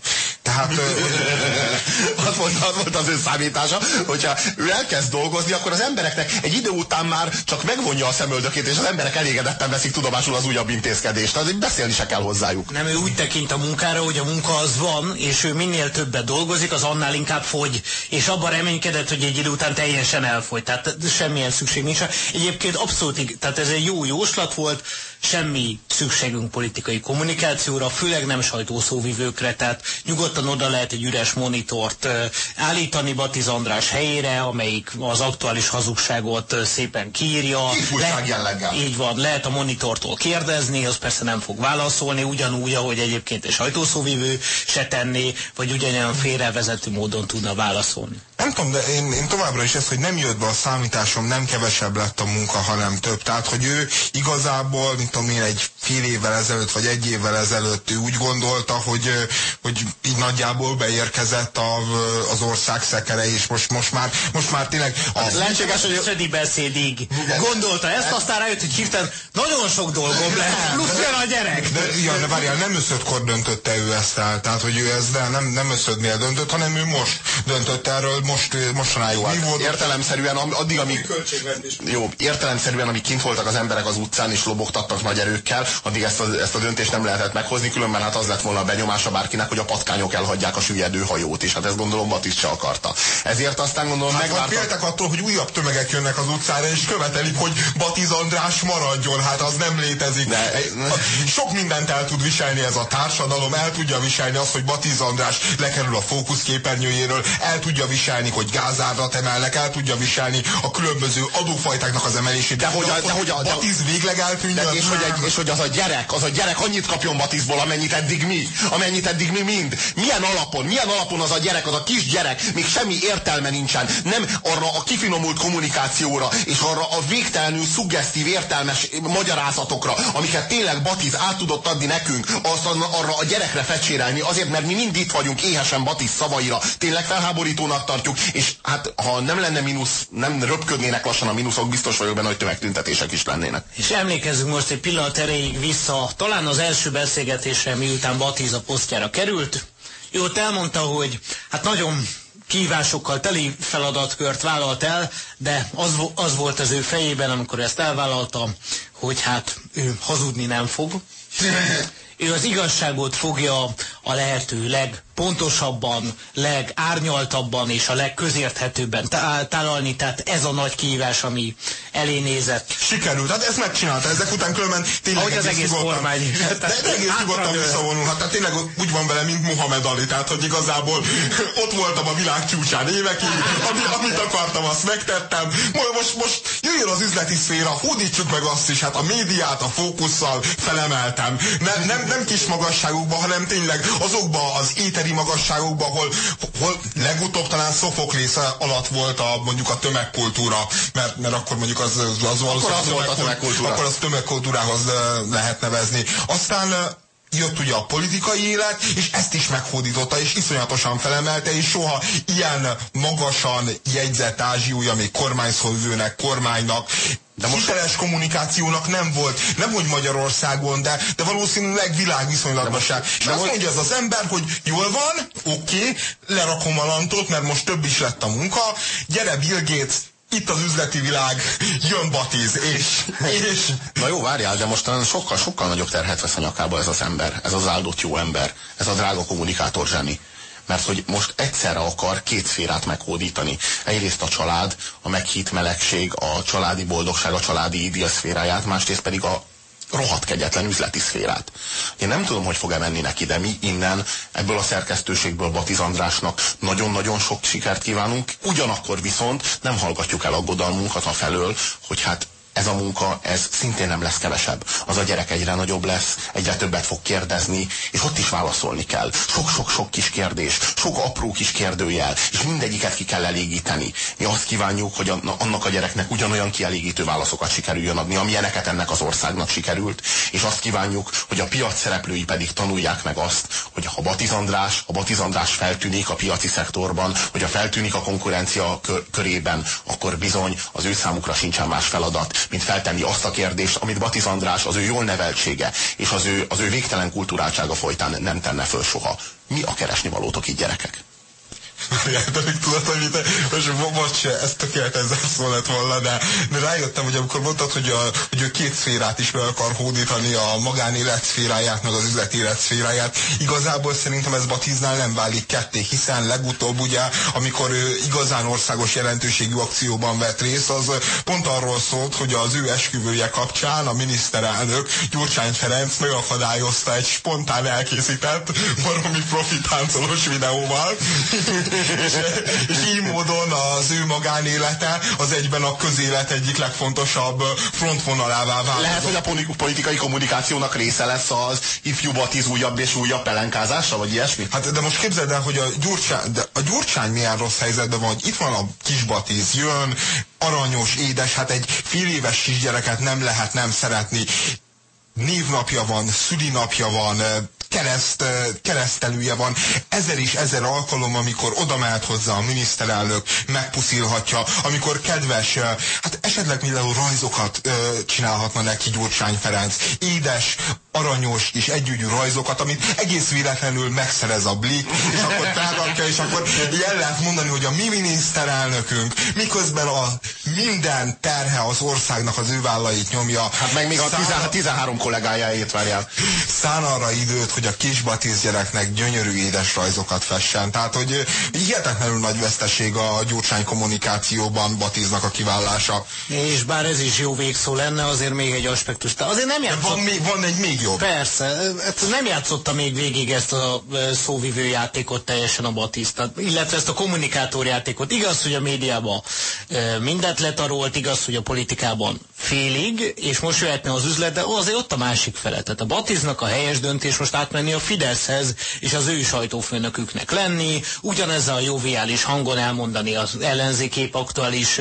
S2: Tehát
S3: az, volt, az volt az ő számítása, hogyha ő elkezd dolgozni, akkor az embereknek egy idő után már csak megvonja a szemöldökét, és az emberek elégedetten veszik tudomásul az újabb intézkedést. Tehát beszélni se kell hozzájuk.
S4: Nem, ő úgy tekint a munkára, hogy a munka az van, és ő minél többet dolgozik, az annál inkább fogy. És abban reménykedett, hogy egy idő után teljesen elfogy. Tehát semmilyen szükség nincs. Egyébként abszolút, tehát ez egy jó jóslat volt, semmi szükségünk politikai kommunikációra, főleg nem sajtószóvivőkre, tehát nyugodtan oda lehet egy üres monitort állítani Batiz András helyére, amelyik az aktuális hazugságot szépen kiírja.
S3: Le,
S4: így van, lehet a monitortól kérdezni, az persze nem fog válaszolni, ugyanúgy, ahogy egyébként egy sajtószóvivő se tenné, vagy ugyanolyan félrevezető módon tudna válaszolni.
S2: Nem tudom, de én, én továbbra is ez, hogy nem jött be a számításom, nem kevesebb lett a munka, hanem több. Tehát, hogy ő igazából, mint tudom én, egy fél évvel ezelőtt, vagy egy évvel ezelőtt ő úgy gondolta, hogy, hogy így nagyjából beérkezett a, az ország szekere, és most, most már, most már tényleg...
S4: A... Hát lehetséges, hogy szödi beszédig Igen. gondolta ezt, aztán rájött, hogy hirtelen nagyon sok dolgom lesz, plusz jön a gyerek.
S2: De, ja, de várjál, nem összödkor döntötte ő ezt el, tehát, hogy ő ezzel nem, nem összödnél döntött, hanem ő most döntött erről, most, mostanáig jó.
S3: Mi volt értelemszerűen, addig, amíg... Jó, értelemszerűen, amíg kint voltak az emberek az utcán és lobogtattak nagy erőkkel, addig ezt a, ezt a döntést nem lehetett meghozni, különben hát az lett volna a benyomása bárkinek, hogy a patkányok elhagyják a süllyedő hajót, és hát ezt gondolom Batis se akarta. Ezért aztán gondolom hát megvártak...
S2: féltek attól, hogy újabb tömegek jönnek az utcára, és követelik, hogy Batiz András maradjon, hát az nem létezik. De... Sok mindent el tud viselni ez a társadalom, el tudja viselni azt, hogy Batiz András lekerül a fókuszképernyőjéről, el tudja viselni, hogy gázárat emelnek, el tudja viselni a különböző adófajtáknak az emelését.
S3: De hogy, a, de hogy a,
S2: Batiz végleg eltűnjön.
S3: És hogy, egy, és hogy az a gyerek, az a gyerek annyit kapjon Batizból, amennyit eddig mi, amennyit eddig mi mind. Milyen alapon, milyen alapon az a gyerek, az a kis gyerek, még semmi értelme nincsen. Nem arra a kifinomult kommunikációra, és arra a végtelenül szuggesztív értelmes magyarázatokra, amiket tényleg Batiz át tudott adni nekünk, azt arra a gyerekre fecsérelni, azért, mert mi mind itt vagyunk éhesen Batiz szavaira. Tényleg felháborítónak tartjuk, és hát ha nem lenne mínusz, nem röpködnének lassan a mínuszok, biztos vagyok benne, hogy tömegtüntetések is lennének.
S4: És emlékezzünk most egy pillanat erejéig vissza, talán az első beszélgetésre, miután Batiz a posztjára került. Ő ott elmondta, hogy hát nagyon kívásokkal teli feladatkört vállalt el, de az, az volt az ő fejében, amikor ezt elvállalta, hogy hát ő hazudni nem fog. ő az igazságot fogja a lehető leg pontosabban, legárnyaltabban és a legközérthetőbben tálalni, tehát ez a nagy kívás, ami elé nézett.
S2: Sikerült, hát ezt megcsinálta, ezek után különben tényleg
S4: Ahogy az egész kormány.
S2: De, de, egész nyugodtan visszavonulhat, tehát tényleg úgy van vele, mint Muhammed Ali, tehát hogy igazából ott voltam a világ csúcsán évekig, ami, amit akartam, azt megtettem, most, most jöjjön az üzleti szféra, hódítsuk meg azt is, hát a médiát a fókusszal felemeltem. Nem, nem, nem kis magasságokba, hanem tényleg azokba az éteri tengeri magasságokban, ahol, hol legutóbb talán Szofoklész alatt volt a, mondjuk a tömegkultúra, mert, mert akkor mondjuk az, az, az,
S3: akkor az, volt a tömegkultúra.
S2: Akkor az tömegkultúrához lehet nevezni. Aztán jött ugye a politikai élet, és ezt is meghódította, és iszonyatosan felemelte, és soha ilyen magasan jegyzett ázsiúja, még kormányszóvőnek, kormánynak, de most hiteles kommunikációnak nem volt, nem hogy Magyarországon, de, de valószínűleg világviszonylatban sem. És azt most... mondja az az ember, hogy jól van, oké, okay, lerakom a lantot, mert most több is lett a munka, gyere Bill Gates, itt az üzleti világ, jön Batiz, és, és...
S3: Na jó, várjál, de most sokkal, sokkal nagyobb terhet vesz a nyakába ez az ember, ez az áldott jó ember, ez a drága kommunikátor zseni mert hogy most egyszerre akar két szférát meghódítani. Egyrészt a család, a meghitt melegség, a családi boldogság, a családi szféráját, másrészt pedig a rohadt kegyetlen üzleti szférát. Én nem tudom, hogy fog-e menni neki, de mi innen, ebből a szerkesztőségből Batiz Andrásnak nagyon-nagyon sok sikert kívánunk, ugyanakkor viszont nem hallgatjuk el aggodalmunkat a felől, hogy hát ez a munka, ez szintén nem lesz kevesebb. Az a gyerek egyre nagyobb lesz, egyre többet fog kérdezni, és ott is válaszolni kell. Sok-sok-sok kis kérdés, sok apró kis kérdőjel, és mindegyiket ki kell elégíteni. Mi azt kívánjuk, hogy annak a gyereknek ugyanolyan kielégítő válaszokat sikerüljön adni, amilyeneket ennek az országnak sikerült, és azt kívánjuk, hogy a piac szereplői pedig tanulják meg azt, hogy ha Batiz András, a Batiz András feltűnik a piaci szektorban, hogy a feltűnik a konkurencia körében, akkor bizony az ő számukra sincsen más feladat, mint feltenni azt a kérdést, amit Batiz András az ő jól neveltsége és az ő, az ő végtelen kultúráltsága folytán nem tenne föl soha. Mi a keresni valótok így gyerekek?
S2: Még tudod, hogy mit, most most se, ez tökéletes szó lett volna, de, de rájöttem, hogy amikor mondtad, hogy, a, hogy ő két szférát is be akar hódítani, a magánélet szféráját, meg az üzleti élet szféráját, igazából szerintem ez Batiznál nem válik ketté, hiszen legutóbb ugye, amikor ő igazán országos jelentőségű akcióban vett részt, az pont arról szólt, hogy az ő esküvője kapcsán a miniszterelnök Gyurcsány Ferenc megakadályozta egy spontán elkészített, baromi profitáncolós videóval, és, és így módon az ő magánélete az egyben a közélet egyik legfontosabb frontvonalává vált.
S3: Lehet, hogy a politikai kommunikációnak része lesz az ifjú Batiz újabb és újabb pelenkázása, vagy ilyesmi?
S2: Hát de most képzeld el, hogy a Gyurcsány, de a Gyurcsány milyen rossz helyzetben van, hogy itt van a kis Batiz, jön, aranyos, édes, hát egy fél éves kisgyereket nem lehet nem szeretni névnapja van, szülinapja van, kereszt, keresztelője van. Ezer és ezer alkalom, amikor oda mehet hozzá a miniszterelnök, megpuszilhatja, amikor kedves, hát esetleg például rajzokat csinálhatna neki Gyurcsány Ferenc. Édes, aranyos és együgyű rajzokat, amit egész véletlenül megszerez a Blik, és akkor felrakja, és akkor el lehet mondani, hogy a mi miniszterelnökünk, miközben a minden terhe az országnak az ő vállait nyomja.
S3: Hát meg még a 13 kollégájáért várjál.
S2: Szán arra időt, hogy a kis Batiz gyereknek gyönyörű édes rajzokat fessen. Tehát, hogy hihetetlenül nagy veszteség a gyurcsány kommunikációban Batiznak a kivállása.
S6: És bár ez is jó végszó lenne, azért még egy aspektus. De azért nem játszott...
S2: van, még, van egy még jobb.
S6: Persze, hát nem játszotta még végig ezt a szóvivő játékot teljesen a Batista, illetve ezt a kommunikátor játékot. Igaz, hogy a médiában mindent letarolt, igaz, hogy a politikában félig, és most jöhetne az üzlet, de azért ott a másik fele. Tehát a Batiznak a helyes döntés most átmenni a Fideszhez, és az ő sajtófőnöküknek lenni, ugyanezzel a joviális hangon elmondani az ellenzékép aktuális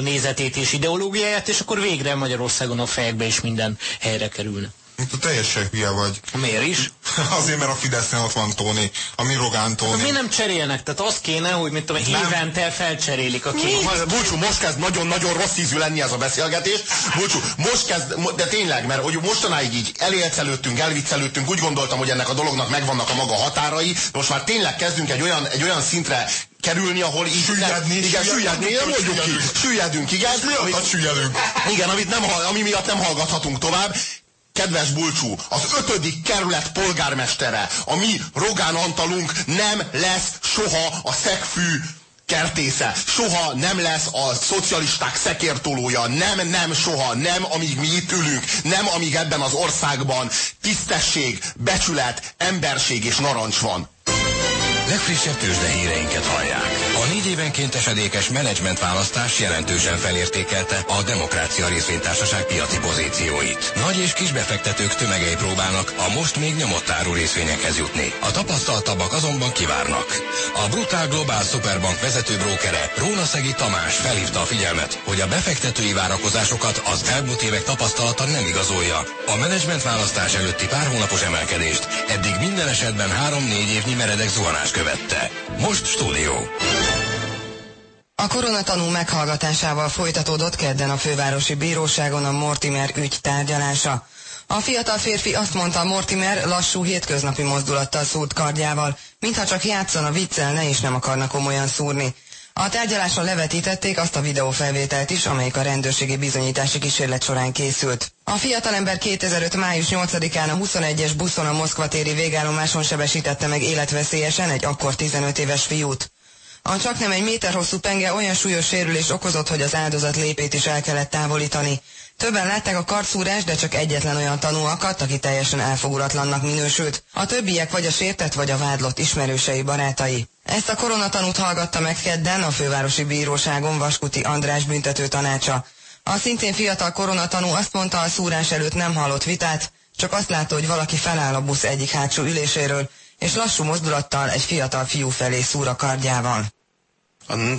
S6: nézetét és ideológiáját, és akkor végre Magyarországon a fejekbe is minden helyre kerülne.
S2: Te teljesen hülye vagy.
S6: Miért is?
S2: Azért, mert a Fidesznél ott van Tóni, a mi Rogán Tóni.
S6: Mi nem cserélnek? Tehát az kéne, hogy mit tudom, nem. évente felcserélik a két.
S3: Bulcsú, most kezd nagyon-nagyon rossz ízű lenni ez a beszélgetés. Bulcsú, most kezd, de tényleg, mert hogy mostanáig így elélcelődtünk, elviccelődtünk, úgy gondoltam, hogy ennek a dolognak megvannak a maga határai, most már tényleg kezdünk egy olyan, egy olyan szintre kerülni, ahol így...
S2: Süllyedni,
S3: igen, süllyedni, süllyedni mondjuk ki. Süllyedünk, igen.
S2: Mi amit, süllyedünk?
S3: Igen, amit nem, ami miatt nem hallgathatunk tovább kedves Bulcsú, az ötödik kerület polgármestere, a mi Rogán Antalunk nem lesz soha a szegfű kertésze. Soha nem lesz a szocialisták szekértolója. Nem, nem, soha. Nem, amíg mi itt ülünk. Nem, amíg ebben az országban tisztesség, becsület, emberség és narancs van.
S1: Legfrissebb tőzsdehíreinket hallják. A négy évenként esedékes menedzsment választás jelentősen felértékelte a Demokrácia Részvénytársaság piaci pozícióit. Nagy és kis befektetők tömegei próbálnak a most még nyomott áru részvényekhez jutni. A tapasztaltabbak azonban kivárnak. A Brutál Global Superbank vezető brókere Róna Szegi Tamás felhívta a figyelmet, hogy a befektetői várakozásokat az elmúlt évek tapasztalata nem igazolja. A menedzsment választás előtti pár hónapos emelkedést eddig minden esetben 3-4 évnyi meredek zuhanás követte. Most stúdió.
S5: A koronatanú meghallgatásával folytatódott kedden a fővárosi bíróságon a Mortimer ügy tárgyalása. A fiatal férfi azt mondta, Mortimer lassú hétköznapi mozdulattal szúrt kardjával, mintha csak játszana viccelne és nem akarna komolyan szúrni. A tárgyaláson levetítették azt a videófelvételt is, amelyik a rendőrségi bizonyítási kísérlet során készült. A fiatalember 2005. május 8-án a 21-es buszon a Moszkva téri végállomáson sebesítette meg életveszélyesen egy akkor 15 éves fiút. A csak nem egy méter hosszú penge olyan súlyos sérülés okozott, hogy az áldozat lépét is el kellett távolítani. Többen látták a karszúrást, de csak egyetlen olyan tanú akadt, aki teljesen elfogulatlannak minősült. A többiek vagy a sértett, vagy a vádlott ismerősei barátai. Ezt a koronatanút hallgatta meg kedden a fővárosi bíróságon Vaskuti András büntető tanácsa. A szintén fiatal koronatanú azt mondta, a szúrás előtt nem hallott vitát, csak azt látta, hogy valaki feláll a busz egyik hátsó üléséről, és lassú mozdulattal egy fiatal fiú felé szúr a kardjával.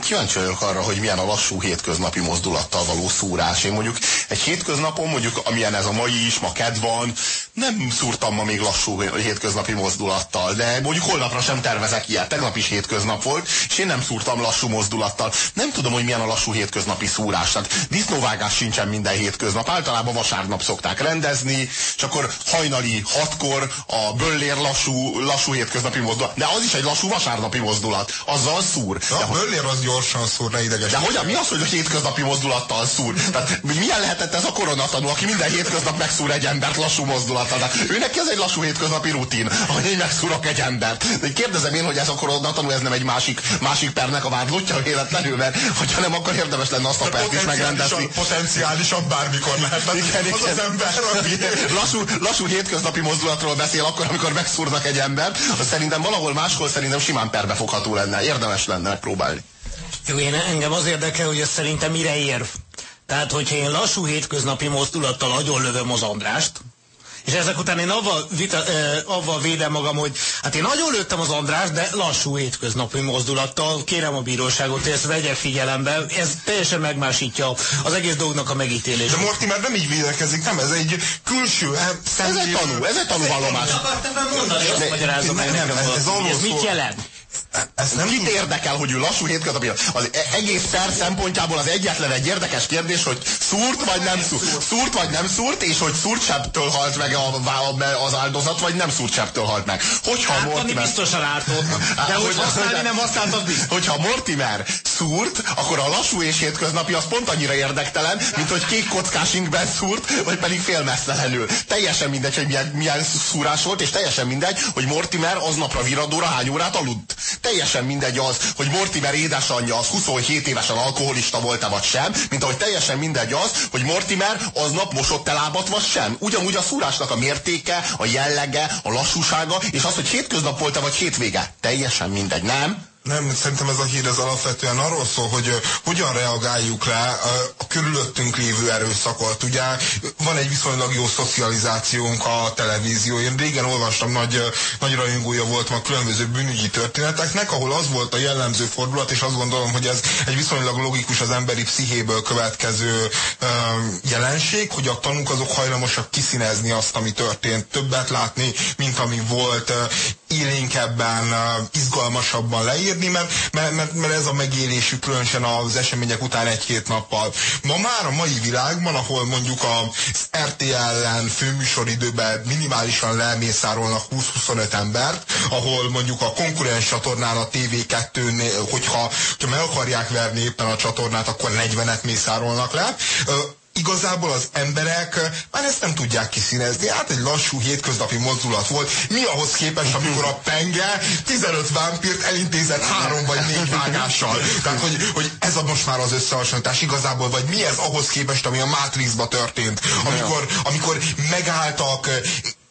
S3: Kíváncsi vagyok arra, hogy milyen a lassú hétköznapi mozdulattal való szúrás. Én mondjuk egy hétköznapon, mondjuk amilyen ez a mai is, ma kedv van, nem szúrtam ma még lassú hétköznapi mozdulattal, de mondjuk holnapra sem tervezek ilyet. Tegnap is hétköznap volt, és én nem szúrtam lassú mozdulattal. Nem tudom, hogy milyen a lassú hétköznapi szúrás. Tehát disznóvágás sincsen minden hétköznap. Általában vasárnap szokták rendezni, és akkor hajnali hatkor a böllér lassú, lassú hétköznapi mozdulat. De az is egy lassú vasárnapi mozdulat. Azzal szúr.
S2: De a böllér az gyorsan szúr, ne ideges.
S3: De hogyan, mi az, hogy a hétköznapi mozdulattal szúr? Tehát milyen lehetett ez a koronatanú, aki minden hétköznap megszúr egy embert lassú mozdulattal? Tehát ő neki ez egy lassú hétköznapi rutin, hogy én megszúrok egy embert. De kérdezem én, hogy ez a koronatanú, ez nem egy másik, másik pernek a vádlottja véletlenül, mert hogyha nem, akkor érdemes lenne azt a pert is megrendezni.
S2: Potenciálisan bármikor lehet. Igen, az az ember, aki...
S3: lassú, lassú hétköznapi mozdulatról beszél akkor, amikor megszúrnak egy embert, az szerintem valahol máshol szerintem simán perbe fogható lenne. Érdemes lenne megpróbálni.
S6: Jó, én engem az érdekel, hogy ez szerintem mire ér. Tehát, hogyha én lassú hétköznapi mozdulattal agyon lövöm az Andrást, és ezek után én avval, vita, eh, avval védem magam, hogy hát én nagyon lőttem az András, de lassú hétköznapi mozdulattal. Kérem a bíróságot, hogy ezt vegye figyelembe. Ez teljesen megmásítja az egész dolgnak a megítélését.
S2: De Mortimer nem így védekezik, nem, ez egy külső
S3: Ez egy tanú, ez egy tanúvallomás.
S6: Magyarázom meg nekem. Ez, ez, ez mit jelent?
S3: Ez nem Kit érdekel, hogy ő lassú hétköznapi? Az e- egész per szempontjából az egyetlen egy érdekes kérdés, hogy szúrt vagy nem szúrt. Szúrt vagy nem szúrt, és hogy szúrt sebtől halt meg a, az áldozat, vagy nem szúrt sebtől halt meg. Hogyha
S6: Ártani Mortimer... biztosan ártott. De hogy használni nem használtad biztos.
S3: Hogyha Mortimer szúrt, akkor a lassú és hétköznapi az pont annyira érdektelen, mint hogy kék kockás inkben szúrt, vagy pedig félmesszelenül. Teljesen mindegy, hogy milyen, milyen szúrás volt, és teljesen mindegy, hogy Mortimer aznapra viradóra hány órát aludt. Teljesen mindegy az, hogy Mortimer édesanyja az 27 évesen alkoholista volt-e vagy sem, mint ahogy teljesen mindegy az, hogy Mortimer aznap mosott el lábat vagy sem. Ugyanúgy a szúrásnak a mértéke, a jellege, a lassúsága, és az, hogy hétköznap volt-e vagy hétvége. Teljesen mindegy, nem?
S2: Nem, szerintem ez a hír ez alapvetően arról szól, hogy uh, hogyan reagáljuk uh, a körülöttünk lévő erőszakot. Ugye van egy viszonylag jó szocializációnk a televízió. Én régen olvastam, nagy, uh, nagy rajongója voltam a különböző bűnügyi történeteknek, ahol az volt a jellemző fordulat, és azt gondolom, hogy ez egy viszonylag logikus az emberi pszichébből következő jelenség, hogy a tanúk azok hajlamosak kiszínezni azt, ami történt, többet látni, mint ami volt, élénkebben, izgalmasabban leírni, mert, mert, mert, mert ez a megélésük különösen az események után egy-két nappal. Ma már a mai világban, ahol mondjuk az RTL-en főműsoridőben minimálisan lemészárolnak 20-25 embert, ahol mondjuk a konkurens csatornán a TV2-nél, hogyha, hogyha meg akarják verni éppen a csatornát, akkor 40-et mészárolnak le igazából az emberek már ezt nem tudják kiszínezni. Hát egy lassú hétköznapi mozdulat volt. Mi ahhoz képest, amikor a penge 15 vámpírt elintézett három vagy négy vágással. Tehát, hogy, hogy ez a most már az összehasonlítás igazából, vagy mi ez ahhoz képest, ami a Matrixba történt. Amikor, amikor megálltak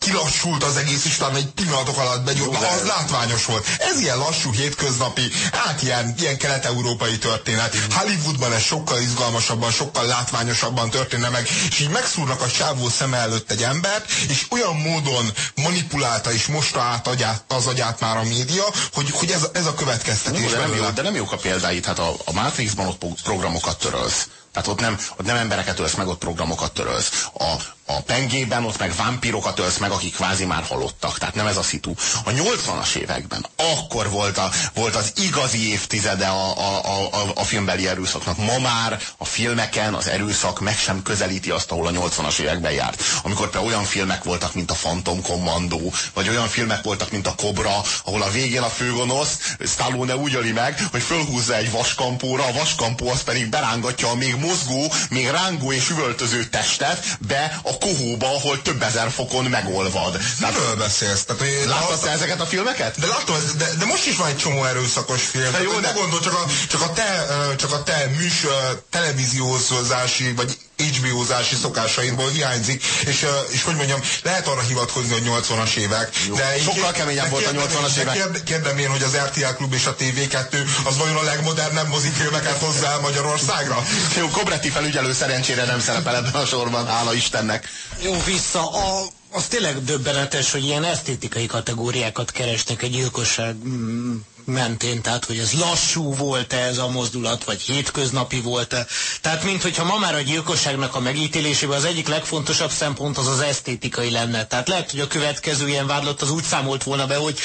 S2: kilassult az egész, és utána egy pillanatok alatt begyújt. Az látványos volt. Ez ilyen lassú, hétköznapi, hát ilyen, ilyen kelet-európai történet. Hollywoodban ez sokkal izgalmasabban, sokkal látványosabban történne meg, és így megszúrnak a sávó szeme előtt egy embert, és olyan módon manipulálta és mosta át agyát, az agyát már a média, hogy, hogy ez, ez a következtetés.
S3: de, nem jó, de nem jók a példáit. Hát a, a Matrixban ott programokat törölsz. Tehát ott nem, ott nem embereket ölsz meg, ott programokat törölsz. A, a pengében ott meg vámpirokat ölsz meg, akik kvázi már halottak. Tehát nem ez a szitu. A 80-as években akkor volt, a, volt az igazi évtizede a, a, a, a filmbeli erőszaknak. Ma már a filmeken az erőszak meg sem közelíti azt, ahol a 80-as években járt. Amikor például olyan filmek voltak, mint a Phantom Commando, vagy olyan filmek voltak, mint a Cobra, ahol a végén a főgonosz Stallone úgy öli meg, hogy fölhúzza egy vaskampóra, a vaskampó az pedig berángatja a még mozgó, még rángó és üvöltöző testet be a kohóba, ahol több ezer fokon megolvad.
S2: Miről beszélsz? Tehát, hogy
S3: Láttad te ezeket a filmeket?
S2: De láttam, de, de most is van egy csomó erőszakos film. De jó, de... gondol, csak a, csak a te, csak a te műsor, televíziózási, vagy HBO-zási szokásaimból hiányzik, és, és hogy mondjam, lehet arra hivatkozni, hogy 80-as évek.
S3: Jó, de sokkal keményebb volt a 80-as évek.
S2: Kérd, kérdem én, hogy az RTL Klub és a TV2 az vajon a legmodernebb mozifilmeket hozzá Magyarországra?
S3: Jó, Kobreti felügyelő szerencsére nem szerepel ebben a sorban, hála Istennek.
S6: Jó, vissza a az tényleg döbbenetes, hogy ilyen esztétikai kategóriákat keresnek egy gyilkosság mm, mentén, tehát hogy ez lassú volt-e ez a mozdulat, vagy hétköznapi volt-e. Tehát mint hogyha ma már a gyilkosságnak a megítélésében az egyik legfontosabb szempont az az esztétikai lenne. Tehát lehet, hogy a következő ilyen vádlott az úgy számolt volna be, hogy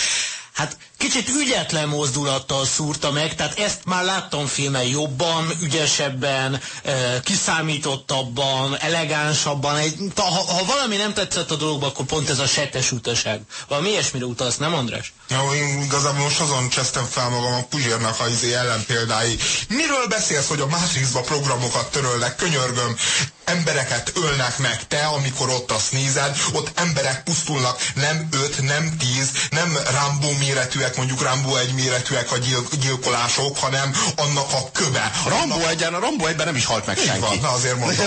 S6: hát kicsit ügyetlen mozdulattal szúrta meg, tehát ezt már láttam filmen jobban, ügyesebben, e, kiszámítottabban, elegánsabban. Ha, ha valami nem tetszett a dologba, akkor pont ez a setes utaság. Valami ilyesmire utalsz, nem András?
S2: Ja, én igazából most azon csesztem fel magam a Puzsérnak a izé ellenpéldái. Miről beszélsz, hogy a Matrixba programokat törölnek? Könyörgöm, embereket ölnek meg te, amikor ott azt nézed, ott emberek pusztulnak, nem öt, nem tíz, nem Rambo méretűek, mondjuk Rambo egy méretűek a gyil gyilkolások, hanem annak a köve.
S3: A Rambo egyen, a Rambo egyben nem is halt meg senki.
S2: Van, na azért mondom.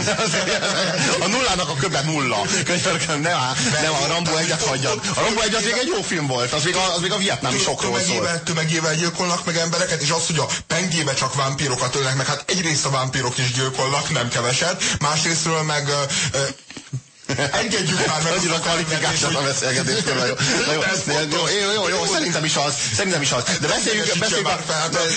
S3: a nullának a köve nulla. Könyörgöm, nem, nem, a Rambo egyet hagyjad. A Rambo egy az még egy jó film volt, az még a, az még a vietnámi sokról szólt.
S2: tömegével gyilkolnak meg embereket, és az, hogy a pengébe csak vámpírokat ölnek meg, hát egyrészt a vámpírok is gyilkolnak, nem keveset, másrésztről meg ö, ö, Engedjük már meg
S3: Annyira kvalifikáltan a beszélgetés körül. Jó, Na jó, jó, jó, jó, jó, szerintem is az, szerintem is az. De beszéljük, beszéljük, a,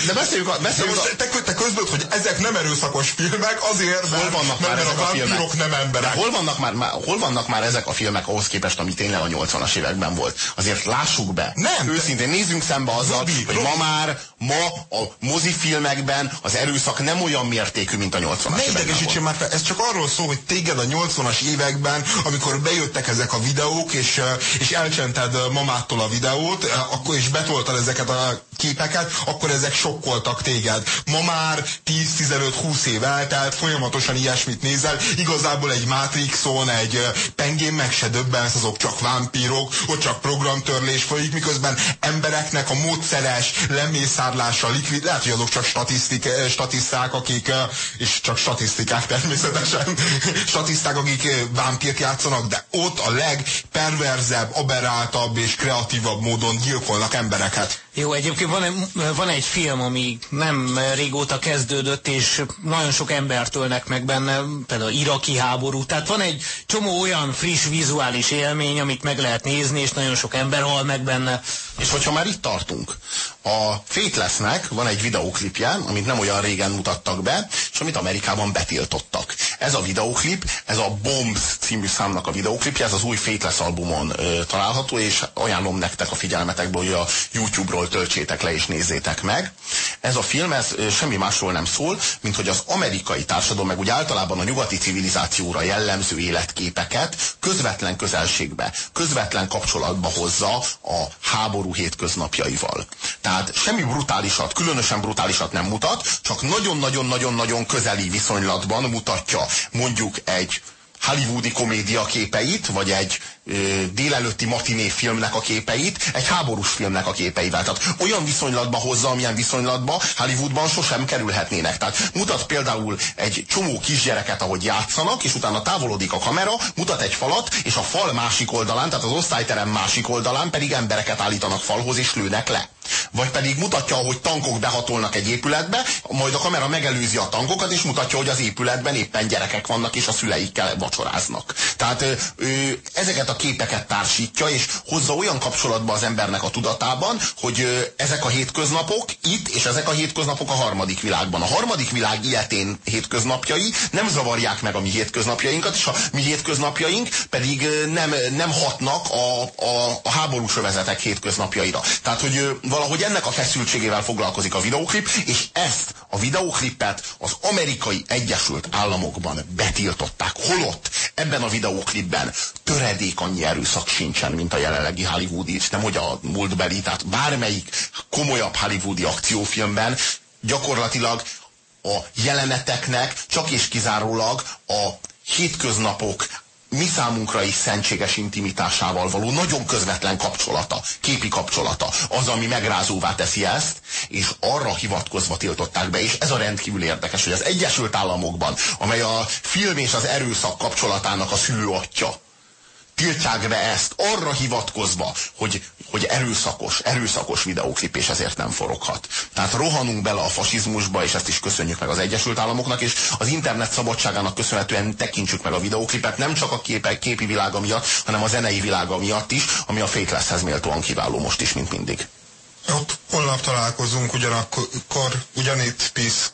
S3: de, beszéljük, beszéljük
S2: te, közlöd, hogy ezek nem erőszakos filmek, azért,
S3: hol vannak már ezek
S2: a
S3: filmek?
S2: nem emberek.
S3: hol vannak, már, hol vannak már ezek a filmek ahhoz képest, ami tényleg a 80-as években volt? Azért lássuk be.
S2: Nem.
S3: Őszintén nézzünk szembe azzal,
S2: Robi,
S3: hogy ma már, ma a mozifilmekben az erőszak nem olyan mértékű, mint a 80-as
S2: Ne
S3: években
S2: idegesítsen
S3: volt.
S2: már fel, ez csak arról szól, hogy téged a 80-as években, amikor bejöttek ezek a videók, és, és elcsented mamától a videót, akkor és betoltad ezeket a képeket, akkor ezek sokkoltak téged. Ma már 10-15-20 év eltelt, folyamatosan ilyesmit nézel, igazából egy Matrixon, egy pengén meg se döbbensz, azok csak vámpírok, ott csak programtörlés folyik, miközben embereknek a módszeres lemészárlása, likvid, lehet, hogy azok csak statisztik, statiszták, akik, és csak statisztikák természetesen, statiszták, akik vámpírt játszanak, de ott a legperverzebb, aberráltabb és kreatívabb módon gyilkolnak embereket.
S6: Jó, egyébként van, egy- van egy film, ami nem régóta kezdődött, és nagyon sok embert ölnek meg benne, például iraki háború. Tehát van egy csomó olyan friss vizuális élmény, amit meg lehet nézni, és nagyon sok ember hal meg benne.
S3: És hogyha már itt tartunk, a Fatelessnek van egy videóklipje, amit nem olyan régen mutattak be, és amit Amerikában betiltottak. Ez a videóklip, ez a Bombs című számnak a videóklipje, ez az új Fateless albumon ö, található, és ajánlom nektek a figyelmetekbe, hogy a YouTube-ról töltsétek le és nézzétek meg. Ez a film, ez semmi másról nem szól, mint hogy az amerikai társadalom, meg úgy általában a nyugati civilizációra jellemző életképeket közvetlen közelségbe, közvetlen kapcsolatba hozza a háború hétköznapjaival. Tehát semmi brutálisat, különösen brutálisat nem mutat, csak nagyon-nagyon-nagyon-nagyon közeli viszonylatban mutatja mondjuk egy hollywoodi komédia képeit, vagy egy délelőtti matiné filmnek a képeit, egy háborús filmnek a képeivel. Tehát olyan viszonylatba hozza, amilyen viszonylatba Hollywoodban sosem kerülhetnének. Tehát mutat például egy csomó kisgyereket, ahogy játszanak, és utána távolodik a kamera, mutat egy falat, és a fal másik oldalán, tehát az osztályterem másik oldalán pedig embereket állítanak falhoz, és lőnek le. Vagy pedig mutatja, hogy tankok behatolnak egy épületbe, majd a kamera megelőzi a tankokat, és mutatja, hogy az épületben éppen gyerekek vannak, és a szüleikkel vacsoráznak. Tehát ö, ezeket a képeket társítja, és hozza olyan kapcsolatba az embernek a tudatában, hogy ezek a hétköznapok itt, és ezek a hétköznapok a harmadik világban. A harmadik világ ilyetén hétköznapjai nem zavarják meg a mi hétköznapjainkat, és a mi hétköznapjaink pedig nem, nem hatnak a, a, a háborús övezetek hétköznapjaira. Tehát, hogy valahogy ennek a feszültségével foglalkozik a videóklip, és ezt a videóklipet az amerikai Egyesült Államokban betiltották. Holott ebben a videóklipben töredék annyi erőszak sincsen, mint a jelenlegi hollywoodi, nem hogy a múltbeli, tehát bármelyik komolyabb hollywoodi akciófilmben gyakorlatilag a jeleneteknek csak és kizárólag a hétköznapok mi számunkra is szentséges intimitásával való nagyon közvetlen kapcsolata, képi kapcsolata, az, ami megrázóvá teszi ezt, és arra hivatkozva tiltották be, és ez a rendkívül érdekes, hogy az Egyesült Államokban, amely a film és az erőszak kapcsolatának a szülőatja, tiltják be ezt arra hivatkozva, hogy, hogy erőszakos, erőszakos videóklip, és ezért nem foroghat. Tehát rohanunk bele a fasizmusba, és ezt is köszönjük meg az Egyesült Államoknak, és az internet szabadságának köszönhetően tekintsük meg a videóklipet, nem csak a képe, képi világa miatt, hanem a zenei világa miatt is, ami a Fatelesshez méltóan kiváló most is, mint mindig.
S2: Ott holnap találkozunk ugyanakkor, ugyanitt, peace.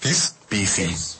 S2: Peace?
S3: PC.